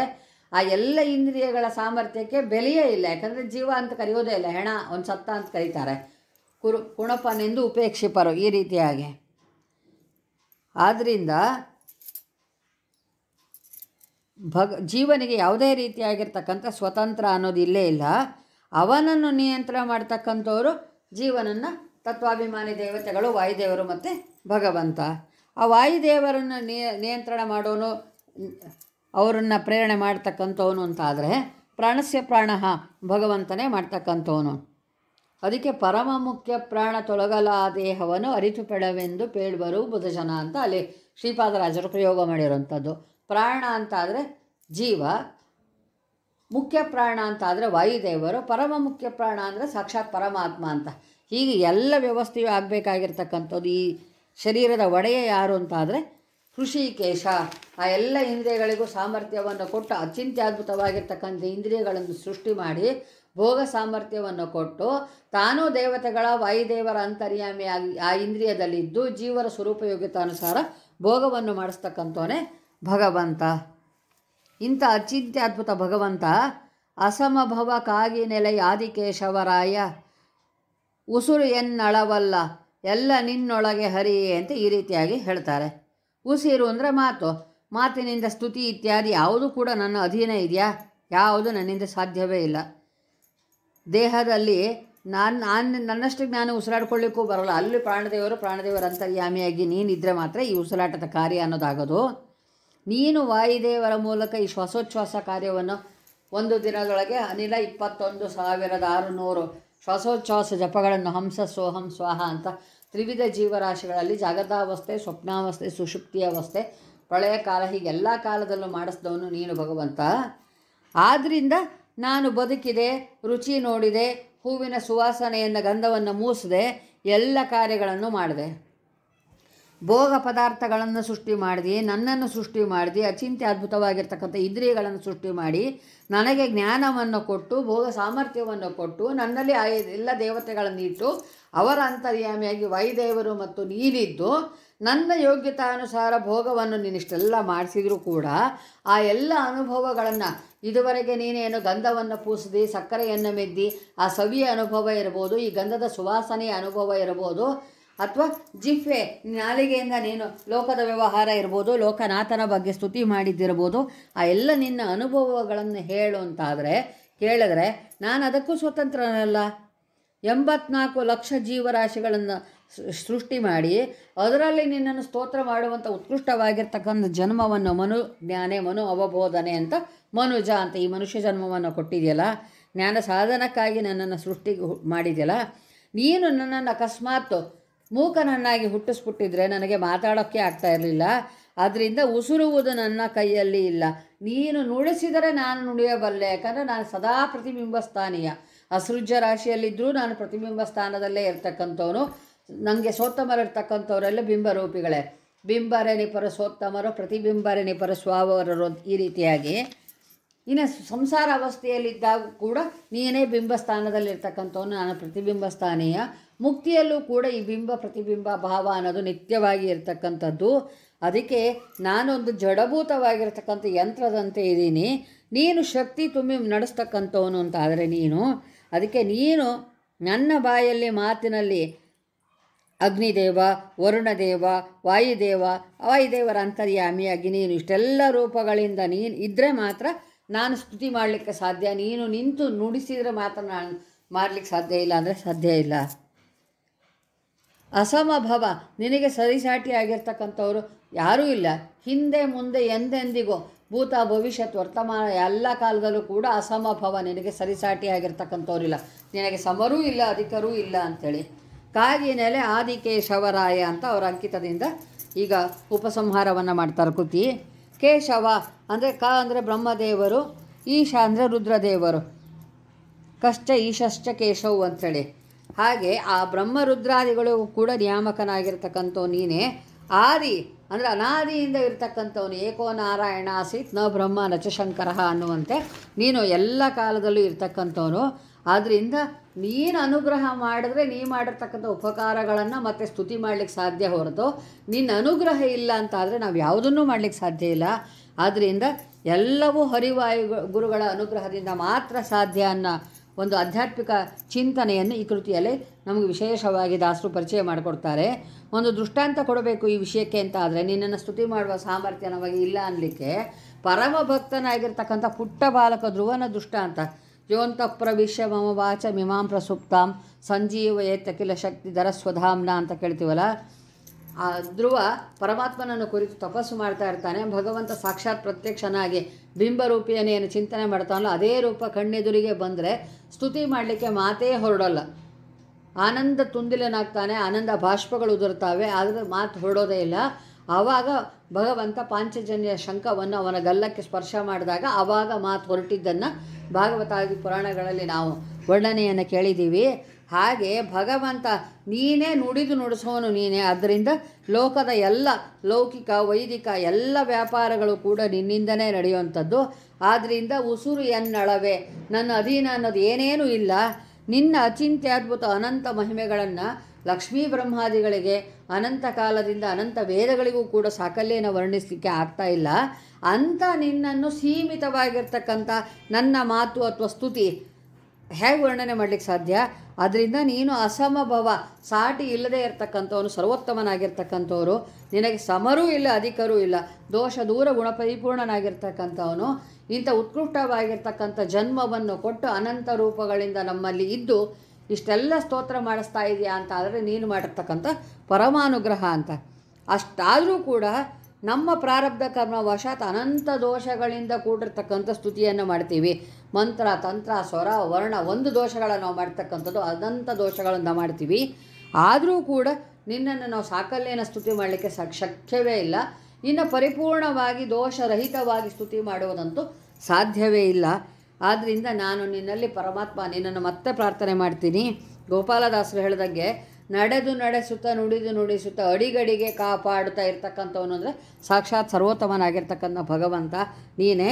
ಆ ಎಲ್ಲ ಇಂದ್ರಿಯಗಳ ಸಾಮರ್ಥ್ಯಕ್ಕೆ ಬೆಲೆಯೇ ಇಲ್ಲ. ಯಾಕಂದರೆ ಜೀವ ಅಂತ ಕರೆಯೋದೇ ಇಲ್ಲ. ಹೆಣ, ಒಂದು ಸತ್ತ ಅಂತ ಕರೀತಾರೆ. ಕುರು ಕುಣಪನೆಂದು ಉಪೇಕ್ಷಿಪರು ಈ ರೀತಿಯಾಗಿ. ಆದ್ದರಿಂದ ಭಗ ಜೀವನಿಗೆ ಯಾವುದೇ ರೀತಿಯಾಗಿರ್ತಕ್ಕಂಥ ಸ್ವತಂತ್ರ ಅನ್ನೋದು ಇಲ್ಲೇ ಇಲ್ಲ. ಅವನನ್ನು ನಿಯಂತ್ರಣ ಮಾಡ್ತಕ್ಕಂಥವರು ಜೀವನನ್ನು ತತ್ವಾಭಿಮಾನಿ ದೇವತೆಗಳು, ವಾಯುದೇವರು ಮತ್ತು ಭಗವಂತ. ಆ ವಾಯುದೇವರನ್ನು ನಿಯ ನಿಯಂತ್ರಣ ಮಾಡೋನು, ಅವರನ್ನು ಪ್ರೇರಣೆ ಮಾಡ್ತಕ್ಕಂಥವನು ಅಂತಾದರೆ ಪ್ರಾಣಸ್ಯ ಪ್ರಾಣ ಭಗವಂತನೇ ಮಾಡ್ತಕ್ಕಂಥವನು. ಅದಕ್ಕೆ ಪರಮ ಮುಖ್ಯ ಪ್ರಾಣ ತೊಲಗಲ ಆ ದೇಹವನ್ನು ಅರಿತು ಪೆಡವೆಂದು ಪೇಳ್ವರು ಬುಧಜನ ಅಂತ ಅಲ್ಲಿ ಶ್ರೀಪಾದರಾಜರು ಪ್ರಯೋಗ ಮಾಡಿರುವಂಥದ್ದು. ಪ್ರಾಣ ಅಂತ ಆದರೆ ಜೀವ, ಮುಖ್ಯ ಪ್ರಾಣ ಅಂತ ಆದರೆ ವಾಯುದೇವರು, ಪರಮ ಮುಖ್ಯ ಪ್ರಾಣ ಅಂದರೆ ಸಾಕ್ಷಾತ್ ಪರಮಾತ್ಮ ಅಂತ. ಹೀಗೆ ಎಲ್ಲ ವ್ಯವಸ್ಥೆಯು ಆಗಬೇಕಾಗಿರ್ತಕ್ಕಂಥದ್ದು. ಈ ಶರೀರದ ಒಡೆಯ ಯಾರು ಅಂತ ಆದರೆ ಹೃಷಿಕೇಶ. ಆ ಎಲ್ಲ ಇಂದ್ರಿಯಗಳಿಗೂ ಸಾಮರ್ಥ್ಯವನ್ನು ಕೊಟ್ಟು ಅಚಿಂತ್ಯದ್ಭುತವಾಗಿರ್ತಕ್ಕಂಥ ಇಂದ್ರಿಯಗಳನ್ನು ಸೃಷ್ಟಿ ಮಾಡಿ ಭೋಗ ಸಾಮರ್ಥ್ಯವನ್ನು ಕೊಟ್ಟು ತಾನೂ ದೇವತೆಗಳ ವಾಯುದೇವರ ಅಂತರ್ಯಾಮಿಯಾಗಿ ಆ ಇಂದ್ರಿಯದಲ್ಲಿದ್ದು ಜೀವರ ಸ್ವರೂಪಯೋಗ್ಯತಾನುಸಾರ ಭೋಗವನ್ನು ಮಾಡಿಸ್ತಕ್ಕಂಥವನೇ ಭಗವಂತ. ಇಂಥ ಅಚಿಂತ್ಯದ್ಭುತ ಭಗವಂತ ಅಸಮಭವ ಕಾಗಿ ನೆಲೆ ಆದಿಕೇಶವರಾಯ. ಉಸುರು ಎನ್ನಳವಲ್ಲ, ಎಲ್ಲ ನಿನ್ನೊಳಗೆ ಹರಿಯೇ ಅಂತ ಈ ರೀತಿಯಾಗಿ ಹೇಳ್ತಾರೆ. ಉಸಿರು ಅಂದರೆ ಮಾತು. ಮಾತಿನಿಂದ ಸ್ತುತಿ ಇತ್ಯಾದಿ ಯಾವುದು ಕೂಡ ನನ್ನ ಅಧೀನ ಇದೆಯಾ? ಯಾವುದು ನನ್ನಿಂದ ಸಾಧ್ಯವೇ ಇಲ್ಲ. ದೇಹದಲ್ಲಿ ನಾನು ನಾನು, ನನ್ನಷ್ಟು ನಾನು ಉಸಿರಾಡ್ಕೊಳ್ಳಿಕ್ಕೂ ಬರೋಲ್ಲ. ಅಲ್ಲಿ ಪ್ರಾಣದೇವರು ಪ್ರಾಣದೇವರ ಅಂತರ್ಯಾಮಿಯಾಗಿ ನೀನಿದ್ದರೆ ಮಾತ್ರ ಈ ಉಸಿರಾಟದ ಕಾರ್ಯ ಅನ್ನೋದಾಗೋದು. ನೀನು ವಾಯುದೇವರ ಮೂಲಕ ಈ ಶ್ವಾಸೋಚ್ಛ್ವಾಸ ಕಾರ್ಯವನ್ನು ಒಂದು ದಿನದೊಳಗೆ ಅನಿಲ ಇಪ್ಪತ್ತೊಂದು ಸಾವಿರದ ಆರುನೂರು ಶ್ವಾಸೋಚ್ಛ್ವಾಸ ಜಪಗಳನ್ನು ಹಂಸ, ಸೋಹಂ, ಸ್ವಾಹ ಅಂತ ತ್ರಿವಿಧ ಜೀವರಾಶಿಗಳಲ್ಲಿ ಜಾಗತಾವಸ್ಥೆ, ಸ್ವಪ್ನಾವಸ್ಥೆ ಸುಷುಪ್ತಿ ಅವಸ್ಥೆ ಪ್ರಳಯ ಕಾಲ ಹೀಗೆ ಎಲ್ಲ ಕಾಲದಲ್ಲೂ ಮಾಡಿಸಿದವನು ನೀನು ಭಗವಂತ. ಆದ್ದರಿಂದ ನಾನು ಬದುಕಿದೆ, ರುಚಿ ನೋಡಿದೆ, ಹೂವಿನ ಸುವಾಸನೆಯನ್ನು ಗಂಧವನ್ನು ಮೂಸಿದೆ, ಎಲ್ಲ ಕಾರ್ಯಗಳನ್ನು ಮಾಡಿದೆ. ಭೋಗ ಪದಾರ್ಥಗಳನ್ನು ಸೃಷ್ಟಿ ಮಾಡಿದೆ, ನನ್ನನ್ನು ಸೃಷ್ಟಿ ಮಾಡಿದೆ, ಅಚಿಂತ್ಯ ಅದ್ಭುತವಾಗಿರ್ತಕ್ಕಂಥ ಇಂದ್ರಿಯಗಳನ್ನು ಸೃಷ್ಟಿ ಮಾಡಿ, ನನಗೆ ಜ್ಞಾನವನ್ನು ಕೊಟ್ಟು, ಭೋಗ ಸಾಮರ್ಥ್ಯವನ್ನು ಕೊಟ್ಟು, ನನ್ನಲ್ಲಿ ಎಲ್ಲ ದೇವತೆಗಳನ್ನು ಇಟ್ಟು, ಅವರ ಅಂತರ್ಯಾಮಿಯಾಗಿ ವೈದೇವರು ಮತ್ತು ನೀನಿದ್ದು ನನ್ನ ಯೋಗ್ಯತಾನುಸಾರ ಭೋಗವನ್ನು ನೀನಿಷ್ಟೆಲ್ಲ ಮಾಡಿಸಿದರೂ ಕೂಡ ಆ ಎಲ್ಲ ಅನುಭವಗಳನ್ನು ಇದುವರೆಗೆ ನೀನೇನು ಗಂಧವನ್ನು ಪೂಸಿದಿ, ಸಕ್ಕರೆಯನ್ನು ಮೆದ್ದಿ, ಆ ಸವಿಯ ಅನುಭವ ಇರ್ಬೋದು, ಈ ಗಂಧದ ಸುವಾಸನೆಯ ಅನುಭವ ಇರ್ಬೋದು, ಅಥವಾ ಜಿಫೆ ನಾಲಿಗೆಯಿಂದ ನೀನು ಲೋಕದ ವ್ಯವಹಾರ ಇರ್ಬೋದು, ಲೋಕನಾಥನ ಬಗ್ಗೆ ಸ್ತುತಿ ಮಾಡಿದ್ದಿರ್ಬೋದು, ಆ ಎಲ್ಲ ನಿನ್ನ ಅನುಭವಗಳನ್ನು ಹೇಳು ಅಂತಾದರೆ, ಕೇಳಿದ್ರೆ ನಾನು ಅದಕ್ಕೂ ಸ್ವತಂತ್ರನಲ್ಲ. ಎಂಬತ್ನಾಲ್ಕು ಲಕ್ಷ ಜೀವರಾಶಿಗಳನ್ನು ಸೃಷ್ಟಿ ಮಾಡಿ, ಅದರಲ್ಲಿ ನಿನ್ನನ್ನು ಸ್ತೋತ್ರ ಮಾಡುವಂಥ ಉತ್ಕೃಷ್ಟವಾಗಿರ್ತಕ್ಕಂಥ ಜನ್ಮವನ್ನು ಮನು ಜ್ಞಾನೇ, ಮನು ಅವಬೋಧನೆ ಅಂತ ಮನುಜ ಅಂತ ಈ ಮನುಷ್ಯ ಜನ್ಮವನ್ನು ಕೊಟ್ಟಿದೆಯಲ್ಲ, ಜ್ಞಾನ ಸಾಧನಕ್ಕಾಗಿ ನನ್ನನ್ನು ಸೃಷ್ಟಿಗೆ ಮಾಡಿದೆಯಲ್ಲ, ನೀನು ನನ್ನನ್ನು ಅಕಸ್ಮಾತ್ ಮೂಕನನ್ನಾಗಿ ಹುಟ್ಟಿಸ್ಬಿಟ್ಟಿದ್ರೆ ನನಗೆ ಮಾತಾಡೋಕ್ಕೆ ಆಗ್ತಾ ಇರಲಿಲ್ಲ ಅದರಿಂದ ಉಸುರುವುದು ನನ್ನ ಕೈಯಲ್ಲಿ ಇಲ್ಲ. ನೀನು ನುಡಿಸಿದರೆ ನಾನು ನುಡಿಯಬಲ್ಲೆ, ಯಾಕಂದರೆ ನಾನು ಸದಾ ಪ್ರತಿಬಿಂಬ ಸ್ಥಾನೀಯ ಅಸೃಜ್ಯ ರಾಶಿಯಲ್ಲಿದ್ದರೂ ನಾನು ಪ್ರತಿಬಿಂಬ ಸ್ಥಾನದಲ್ಲೇ ಇರ್ತಕ್ಕಂಥವನು. ನನಗೆ ಸೋತ್ತಮರಿರ್ತಕ್ಕಂಥವರೆಲ್ಲ ಬಿಂಬರೂಪಿಗಳೇ. ಬಿಂಬರೇನಿ ಪರ ಸೋತ್ತಮರು ಪ್ರತಿಬಿಂಬರೇನಿ ಪರ ಸ್ವಾವರರು ಈ ರೀತಿಯಾಗಿ. ಇನ್ನು ಸಂಸಾರ ಅವಸ್ಥೆಯಲ್ಲಿದ್ದಾಗ ಕೂಡ ನೀನೇ ಬಿಂಬಸ್ಥಾನದಲ್ಲಿರ್ತಕ್ಕಂಥವನು, ನಾನು ಪ್ರತಿಬಿಂಬ ಸ್ಥಾನೀಯ ಮುಕ್ತಿಯಲ್ಲೂ ಕೂಡ ಈ ಬಿಂಬ ಪ್ರತಿಬಿಂಬ ಭಾವ ಅನ್ನೋದು ನಿತ್ಯವಾಗಿ ಇರತಕ್ಕಂಥದ್ದು. ಅದಕ್ಕೆ ನಾನೊಂದು ಜಡಭೂತವಾಗಿರ್ತಕ್ಕಂಥ ಯಂತ್ರದಂತೆ ಇದ್ದೀನಿ. ನೀನು ಶಕ್ತಿ ತುಂಬಿ ನಡೆಸ್ತಕ್ಕಂಥವನು ಅಂತ ಆದರೆ ನೀನು. ಅದಕ್ಕೆ ನೀನು ನನ್ನ ಬಾಯಲ್ಲಿ, ಮಾತಿನಲ್ಲಿ ಅಗ್ನಿದೇವ, ವರುಣದೇವ, ವಾಯುದೇವ ವಾಯುದೇವರ ಅಂತರ್ಯಾಮಿಯಾಗಿ ನೀನು ಇಷ್ಟೆಲ್ಲ ರೂಪಗಳಿಂದ ನೀನು ಇದ್ದರೆ ಮಾತ್ರ ನಾನು ಸ್ತುತಿ ಮಾಡಲಿಕ್ಕೆ ಸಾಧ್ಯ. ನೀನು ನಿಂತು ನುಡಿಸಿದರೆ ಮಾತ್ರ ನಾನು ಮಾಡಲಿಕ್ಕೆ ಸಾಧ್ಯ ಇಲ್ಲ ಅಂದರೆ ಸಾಧ್ಯ ಇಲ್ಲ. ಅಸಮಭವ. ನಿನಗೆ ಸರಿಸಾಟಿ ಆಗಿರ್ತಕ್ಕಂಥವ್ರು ಯಾರೂ ಇಲ್ಲ. ಹಿಂದೆ ಮುಂದೆ ಎಂದೆಂದಿಗೂ ಭೂತ, ಭವಿಷ್ಯತ್, ವರ್ತಮಾನ ಎಲ್ಲ ಕಾಲದಲ್ಲೂ ಕೂಡ ಅಸಮಭವ ನಿನಗೆ ಸರಿಸಾಟಿ ಆಗಿರ್ತಕ್ಕಂಥವ್ರಿಲ್ಲ. ನಿನಗೆ ಸಮರೂ ಇಲ್ಲ, ಅಧಿಕರೂ ಇಲ್ಲ ಅಂಥೇಳಿ ಕಾಗಿ ನೆಲೆ ಆದಿಕೇಶವರಾಯ ಅಂತ ಅವರ ಅಂಕಿತದಿಂದ ಈಗ ಉಪಸಂಹಾರವನ್ನು ಮಾಡ್ತಾರೆ ಕೃತಿ. ಕೇಶವ ಅಂದರೆ ಕ ಅಂದರೆ ಬ್ರಹ್ಮದೇವರು, ಈಶ ಅಂದರೆ ರುದ್ರದೇವರು. ಕಷ್ಟ ಈಶಶ್ಚ ಕೇಶವು ಅಂಥೇಳಿ. ಹಾಗೆ ಆ ಬ್ರಹ್ಮ ರುದ್ರಾದಿಗಳು ಕೂಡ ನಿಯಾಮಕನಾಗಿರ್ತಕ್ಕಂಥವು ನೀನೇ. ಆದಿ ಅಂದರೆ ಅನಾದಿಯಿಂದ ಇರ್ತಕ್ಕಂಥವನು ಏಕೋ ನಾರಾಯಣ ಆಸೀತ್ನ ಬ್ರಹ್ಮ ನಚ ಶಂಕರ ಅನ್ನುವಂತೆ ನೀನು ಎಲ್ಲ ಕಾಲದಲ್ಲೂ ಇರ್ತಕ್ಕಂಥವನು. ಆದ್ದರಿಂದ ನೀನು ಅನುಗ್ರಹ ಮಾಡಿದ್ರೆ ನೀ ಮಾಡಿರ್ತಕ್ಕಂಥ ಉಪಕಾರಗಳನ್ನು ಮತ್ತೆ ಸ್ತುತಿ ಮಾಡಲಿಕ್ಕೆ ಸಾಧ್ಯ ಹೊರತು ನಿನ್ನ ಅನುಗ್ರಹ ಇಲ್ಲ ಅಂತ ಆದರೆ ನಾವು ಯಾವುದನ್ನೂ ಮಾಡಲಿಕ್ಕೆ ಸಾಧ್ಯ ಇಲ್ಲ. ಆದ್ದರಿಂದ ಎಲ್ಲವೂ ಹರಿವಾಯು ಗುರುಗಳ ಅನುಗ್ರಹದಿಂದ ಮಾತ್ರ ಸಾಧ್ಯ ಅನ್ನೋ ಒಂದು ಆಧ್ಯಾತ್ಮಿಕ ಚಿಂತನೆಯನ್ನು ಈ ಕೃತಿಯಲ್ಲಿ ನಮಗೆ ವಿಶೇಷವಾಗಿ ದಾಸರು ಪರಿಚಯ ಮಾಡಿಕೊಡ್ತಾರೆ. ಒಂದು ದೃಷ್ಟಾಂತ ಕೊಡಬೇಕು ಈ ವಿಷಯಕ್ಕೆ ಅಂತ ಆದರೆ ನಿನ್ನನ್ನು ಸ್ತುತಿ ಮಾಡುವ ಸಾಮರ್ಥ್ಯ ನಮಗೆ ಇಲ್ಲ ಅನ್ನಲಿಕ್ಕೆ ಪರಮ ಭಕ್ತನಾಗಿರ್ತಕ್ಕಂಥ ಪುಟ್ಟ ಬಾಲಕ ಧ್ರುವನ ದೃಷ್ಟಾಂತ ಯೋಂತ ಪ್ರವಿಶ್ಯ ಮಮ ವಾಚ ಮಿಮಾಂ ಪ್ರಸುಪ್ತಾಂ ಸಂಜೀವಯೇತ್ ಕಿಲ ಶಕ್ತಿ ಧರಸ್ವಧಾಮ್ನ ಅಂತ ಕೇಳ್ತೀವಲ್ಲ? ಆ ಧ್ರುವ ಪರಮಾತ್ಮನನ್ನು ಕುರಿತು ತಪಸ್ಸು ಮಾಡ್ತಾ ಇರ್ತಾನೆ. ಭಗವಂತ ಸಾಕ್ಷಾತ್ ಪ್ರತ್ಯಕ್ಷನಾಗಿ ಬಿಂಬರೂಪಿಯನ್ನು ಏನು ಚಿಂತನೆ ಮಾಡ್ತಾನಲ್ಲ, ಅದೇ ರೂಪ ಕಣ್ಣೆದುರಿಗೆ ಬಂದರೆ ಸ್ತುತಿ ಮಾಡಲಿಕ್ಕೆ ಮಾತೇ ಹೊರಡೋಲ್ಲ. ಆನಂದ ತುಂದಿಲನಾಗ್ತಾನೆ, ಆನಂದ ಬಾಷ್ಪಗಳು ಉದುರ್ತಾವೆ, ಆದರೆ ಮಾತು ಹೊರಡೋದೇ ಇಲ್ಲ. ಆವಾಗ ಭಗವಂತ ಪಾಂಚಜನ್ಯ ಶಂಖವನ್ನು ಅವನ ಗಲ್ಲಕ್ಕೆ ಸ್ಪರ್ಶ ಮಾಡಿದಾಗ ಆವಾಗ ಮಾತು ಹೊರಟಿದ್ದನ್ನು ಭಾಗವತಾದಿ ಪುರಾಣಗಳಲ್ಲಿ ನಾವು ವರ್ಣನೆಯನ್ನು ಕೇಳಿದ್ದೀವಿ. ಹಾಗೆ ಭಗವಂತ ನೀನೇ ನುಡಿದು ನುಡಿಸೋನು ನೀನೇ. ಅದರಿಂದ ಲೋಕದ ಎಲ್ಲ ಲೌಕಿಕ, ವೈದಿಕ ಎಲ್ಲ ವ್ಯಾಪಾರಗಳು ಕೂಡ ನಿನ್ನಿಂದನೇ ನಡೆಯುವಂಥದ್ದು. ಆದ್ದರಿಂದ ಉಸುರು ಎನ್ನಳವೆ. ನನ್ನ ಅಧೀನ ಅನ್ನೋದು ಏನೇನೂ ಇಲ್ಲ. ನಿನ್ನ ಅಚಿಂತ್ಯ ಅದ್ಭುತ ಅನಂತ ಮಹಿಮೆಗಳನ್ನು ಲಕ್ಷ್ಮೀ ಬ್ರಹ್ಮಾದಿಗಳಿಗೆ ಅನಂತ ಕಾಲದಿಂದ ಅನಂತ ವೇದಗಳಿಗೂ ಕೂಡ ಸಾಕಲ್ಯನ ವರ್ಣಿಸಲಿಕ್ಕೆ ಆಗ್ತಾ ಇಲ್ಲ. ಅಂತ ನಿನ್ನನ್ನು ಸೀಮಿತವಾಗಿರ್ತಕ್ಕಂಥ ನನ್ನ ಮಾತು ಅಥವಾ ಸ್ತುತಿ ಹೇಗೆ ವರ್ಣನೆ ಮಾಡಲಿಕ್ಕೆ ಸಾಧ್ಯ? ಅದರಿಂದ ನೀನು ಅಸಮಭವ ಸಾಟಿ ಇಲ್ಲದೆ ಇರತಕ್ಕಂಥವನು ಸರ್ವೋತ್ತಮನಾಗಿರ್ತಕ್ಕಂಥವರು. ನಿನಗೆ ಸಮರೂ ಇಲ್ಲ, ಅಧಿಕರೂ ಇಲ್ಲ. ದೋಷ, ದೂರ ಗುಣಪರಿಪೂರ್ಣನಾಗಿರ್ತಕ್ಕಂಥವನು ಇಂಥ ಉತ್ಕೃಷ್ಟವಾಗಿರ್ತಕ್ಕಂಥ ಜನ್ಮವನ್ನು ಕೊಟ್ಟು ಅನಂತ ರೂಪಗಳಿಂದ ನಮ್ಮಲ್ಲಿ ಇದ್ದು ಇಷ್ಟೆಲ್ಲ ಸ್ತೋತ್ರ ಮಾಡಿಸ್ತಾ ಇದೆಯಾ ಅಂತ ಆದರೆ ನೀನು ಮಾಡಿರ್ತಕ್ಕಂಥ ಪರಮಾನುಗ್ರಹ ಅಂತ. ಅಷ್ಟಾದರೂ ಕೂಡ ನಮ್ಮ ಪ್ರಾರಬ್ಧ ಕರ್ಮ ವಶಾತ್ ಅನಂತ ದೋಷಗಳಿಂದ ಕೂಡಿರ್ತಕ್ಕಂಥ ಸ್ತುತಿಯನ್ನು ಮಾಡ್ತೀವಿ. ಮಂತ್ರ, ತಂತ್ರ, ಸ್ವರ, ವರ್ಣ ಒಂದು ದೋಷಗಳನ್ನು ನಾವು ಮಾಡ್ತಕ್ಕಂಥದ್ದು ಅನಂತ ದೋಷಗಳನ್ನು ಮಾಡ್ತೀವಿ. ಆದರೂ ಕೂಡ ನಿನ್ನನ್ನು ನಾವು ಸಾಕಲ್ಯನ ಸ್ತುತಿ ಮಾಡಲಿಕ್ಕೆ ಶಕ್ಯವೇ ಇಲ್ಲ. ಇನ್ನು ಪರಿಪೂರ್ಣವಾಗಿ ದೋಷರಹಿತವಾಗಿ ಸ್ತುತಿ ಮಾಡುವುದಂತೂ ಸಾಧ್ಯವೇ ಇಲ್ಲ. ಆದ್ದರಿಂದ ನಾನು ನಿನ್ನಲ್ಲಿ ಪರಮಾತ್ಮ ನಿನ್ನನ್ನು ಮತ್ತೆ ಪ್ರಾರ್ಥನೆ ಮಾಡ್ತೀನಿ. ಗೋಪಾಲದಾಸರು ಹೇಳಿದಂಗೆ ನಡೆದು ನಡೆಸುತ್ತ ನುಡಿದು ನುಡಿಸುತ್ತಾ ಅಡಿಗಡಿಗೆ ಕಾಪಾಡುತ್ತಾ ಇರ್ತಕ್ಕಂಥವನು ಅಂದರೆ ಸಾಕ್ಷಾತ್ ಸರ್ವೋತ್ತಮನಾಗಿರ್ತಕ್ಕಂಥ ಭಗವಂತ, ನೀನೇ.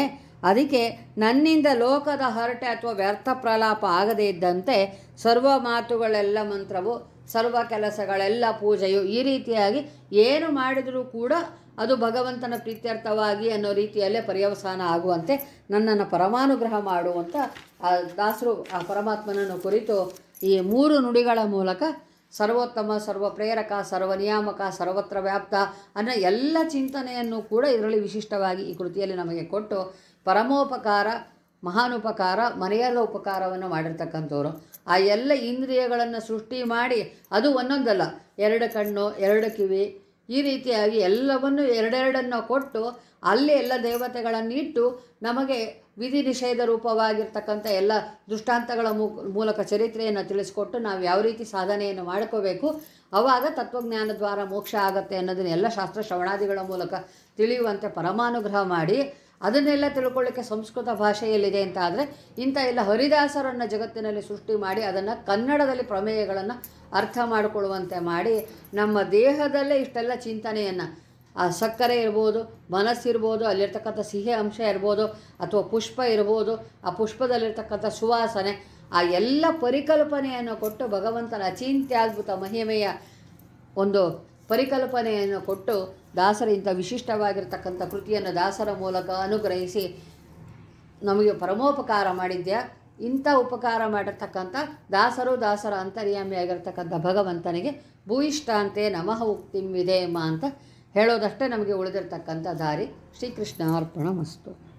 ಅದಕ್ಕೆ ನನ್ನಿಂದ ಲೋಕದ ಹರಟೆ ಅಥವಾ ವ್ಯರ್ಥ ಪ್ರಲಾಪ ಆಗದೇ ಇದ್ದಂತೆ ಸರ್ವ ಮಾತುಗಳೆಲ್ಲ ಮಂತ್ರವು, ಸರ್ವ ಕೆಲಸಗಳೆಲ್ಲ ಪೂಜೆಯು ಈ ರೀತಿಯಾಗಿ ಏನು ಮಾಡಿದರೂ ಕೂಡ ಅದು ಭಗವಂತನ ಪ್ರೀತ್ಯರ್ಥವಾಗಿ ಅನ್ನೋ ರೀತಿಯಲ್ಲೇ ಪರ್ಯವಸಾನ ಆಗುವಂತೆ ನನ್ನನ್ನು ಪರಮಾನುಗ್ರಹ ಮಾಡುವಂಥ ಆ ದಾಸರು, ಆ ಪರಮಾತ್ಮನನ್ನು ಕುರಿತು ಈ ಮೂರು ನುಡಿಗಳ ಮೂಲಕ ಸರ್ವೋತ್ತಮ ಸರ್ವ ಪ್ರೇರಕ ಸರ್ವ ನಿಯಾಮಕ ಸರ್ವತ್ರ ವ್ಯಾಪ್ತ ಅನ್ನೋ ಎಲ್ಲ ಚಿಂತನೆಯನ್ನು ಕೂಡ ಇದರಲ್ಲಿ ವಿಶಿಷ್ಟವಾಗಿ ಈ ಕೃತಿಯಲ್ಲಿ ನಮಗೆ ಕೊಟ್ಟು ಪರಮೋಪಕಾರ, ಮಹಾನುಪಕಾರ ಮನೆಯಲ್ಲ ಉಪಕಾರವನ್ನು ಮಾಡಿರ್ತಕ್ಕಂಥವ್ರು. ಆ ಎಲ್ಲ ಇಂದ್ರಿಯಗಳನ್ನು ಸೃಷ್ಟಿ ಮಾಡಿ ಅದು ಒಂದೊಂದಲ್ಲ, ಎರಡು ಕಣ್ಣು, ಎರಡು ಕಿವಿ ಈ ರೀತಿಯಾಗಿ ಎಲ್ಲವನ್ನು ಎರಡೆರಡನ್ನು ಕೊಟ್ಟು ಅಲ್ಲಿ ಎಲ್ಲ ದೇವತೆಗಳನ್ನಿಟ್ಟು ನಮಗೆ ವಿಧಿ ನಿಷೇಧ ರೂಪವಾಗಿರ್ತಕ್ಕಂಥ ಎಲ್ಲ ದೃಷ್ಟಾಂತಗಳ ಮೂಲಕ ಚರಿತ್ರೆಯನ್ನು ತಿಳಿಸ್ಕೊಟ್ಟು ನಾವು ಯಾವ ರೀತಿ ಸಾಧನೆಯನ್ನು ಮಾಡ್ಕೋಬೇಕು, ಅವಾಗ ತತ್ವಜ್ಞಾನ ದ್ವಾರ ಮೋಕ್ಷ ಆಗತ್ತೆ ಅನ್ನೋದನ್ನ ಎಲ್ಲ ಶಾಸ್ತ್ರ ಶ್ರವಣಾದಿಗಳ ಮೂಲಕ ತಿಳಿಯುವಂತೆ ಪರಮಾನುಗ್ರಹ ಮಾಡಿ ಅದನ್ನೆಲ್ಲ ತಿಳ್ಕೊಳ್ಳಿಕ್ಕೆ ಸಂಸ್ಕೃತ ಭಾಷೆಯಲ್ಲಿದೆ ಅಂತ ಆದರೆ ಇಂಥ ಎಲ್ಲ ಹರಿದಾಸರನ್ನು ಜಗತ್ತಿನಲ್ಲಿ ಸೃಷ್ಟಿ ಮಾಡಿ ಅದನ್ನು ಕನ್ನಡದಲ್ಲಿ ಪ್ರಮೇಯಗಳನ್ನು ಅರ್ಥ ಮಾಡಿಕೊಳ್ಳುವಂತೆ ಮಾಡಿ ನಮ್ಮ ದೇಹದಲ್ಲೇ ಇಷ್ಟೆಲ್ಲ ಚಿಂತನೆಯನ್ನು, ಆ ಸಕ್ಕರೆ ಇರ್ಬೋದು ಮನಸ್ಸಿರ್ಬೋದು ಅಲ್ಲಿರ್ತಕ್ಕಂಥ ಸಿಹಿ ಅಂಶ ಇರ್ಬೋದು, ಅಥವಾ ಪುಷ್ಪ ಇರ್ಬೋದು, ಆ ಪುಷ್ಪದಲ್ಲಿರ್ತಕ್ಕಂಥ ಸುವಾಸನೆ, ಆ ಎಲ್ಲ ಪರಿಕಲ್ಪನೆಯನ್ನು ಕೊಟ್ಟು ಭಗವಂತನ ಅಚಿಂತ್ಯದ್ಭುತ ಮಹಿಮೆಯ ಒಂದು ಪರಿಕಲ್ಪನೆಯನ್ನು ಕೊಟ್ಟು ದಾಸರ ಇಂಥ ವಿಶಿಷ್ಟವಾಗಿರ್ತಕ್ಕಂಥ ಕೃತಿಯನ್ನು ದಾಸರ ಮೂಲಕ ಅನುಗ್ರಹಿಸಿ ನಮಗೆ ಪರಮೋಪಕಾರ ಮಾಡಿದ್ಯಾ? ಇಂಥ ಉಪಕಾರ ಮಾಡಿರ್ತಕ್ಕಂಥ ದಾಸರು ದಾಸರ ಅಂತರ್ಯಾಮಿಯಾಗಿರ್ತಕ್ಕಂಥ ಭಗವಂತನಿಗೆ ಭೂಯಿಷ್ಟಾಂತೆ ನಮಃ ಉಕ್ತಿಂ ವಿಧೇಮ ಅಂತ ಹೇಳೋದಷ್ಟೇ ನಮಗೆ ಉಳಿದಿರ್ತಕ್ಕಂಥ ದಾರಿ. ಶ್ರೀಕೃಷ್ಣ ಅರ್ಪಣ ಮಸ್ತು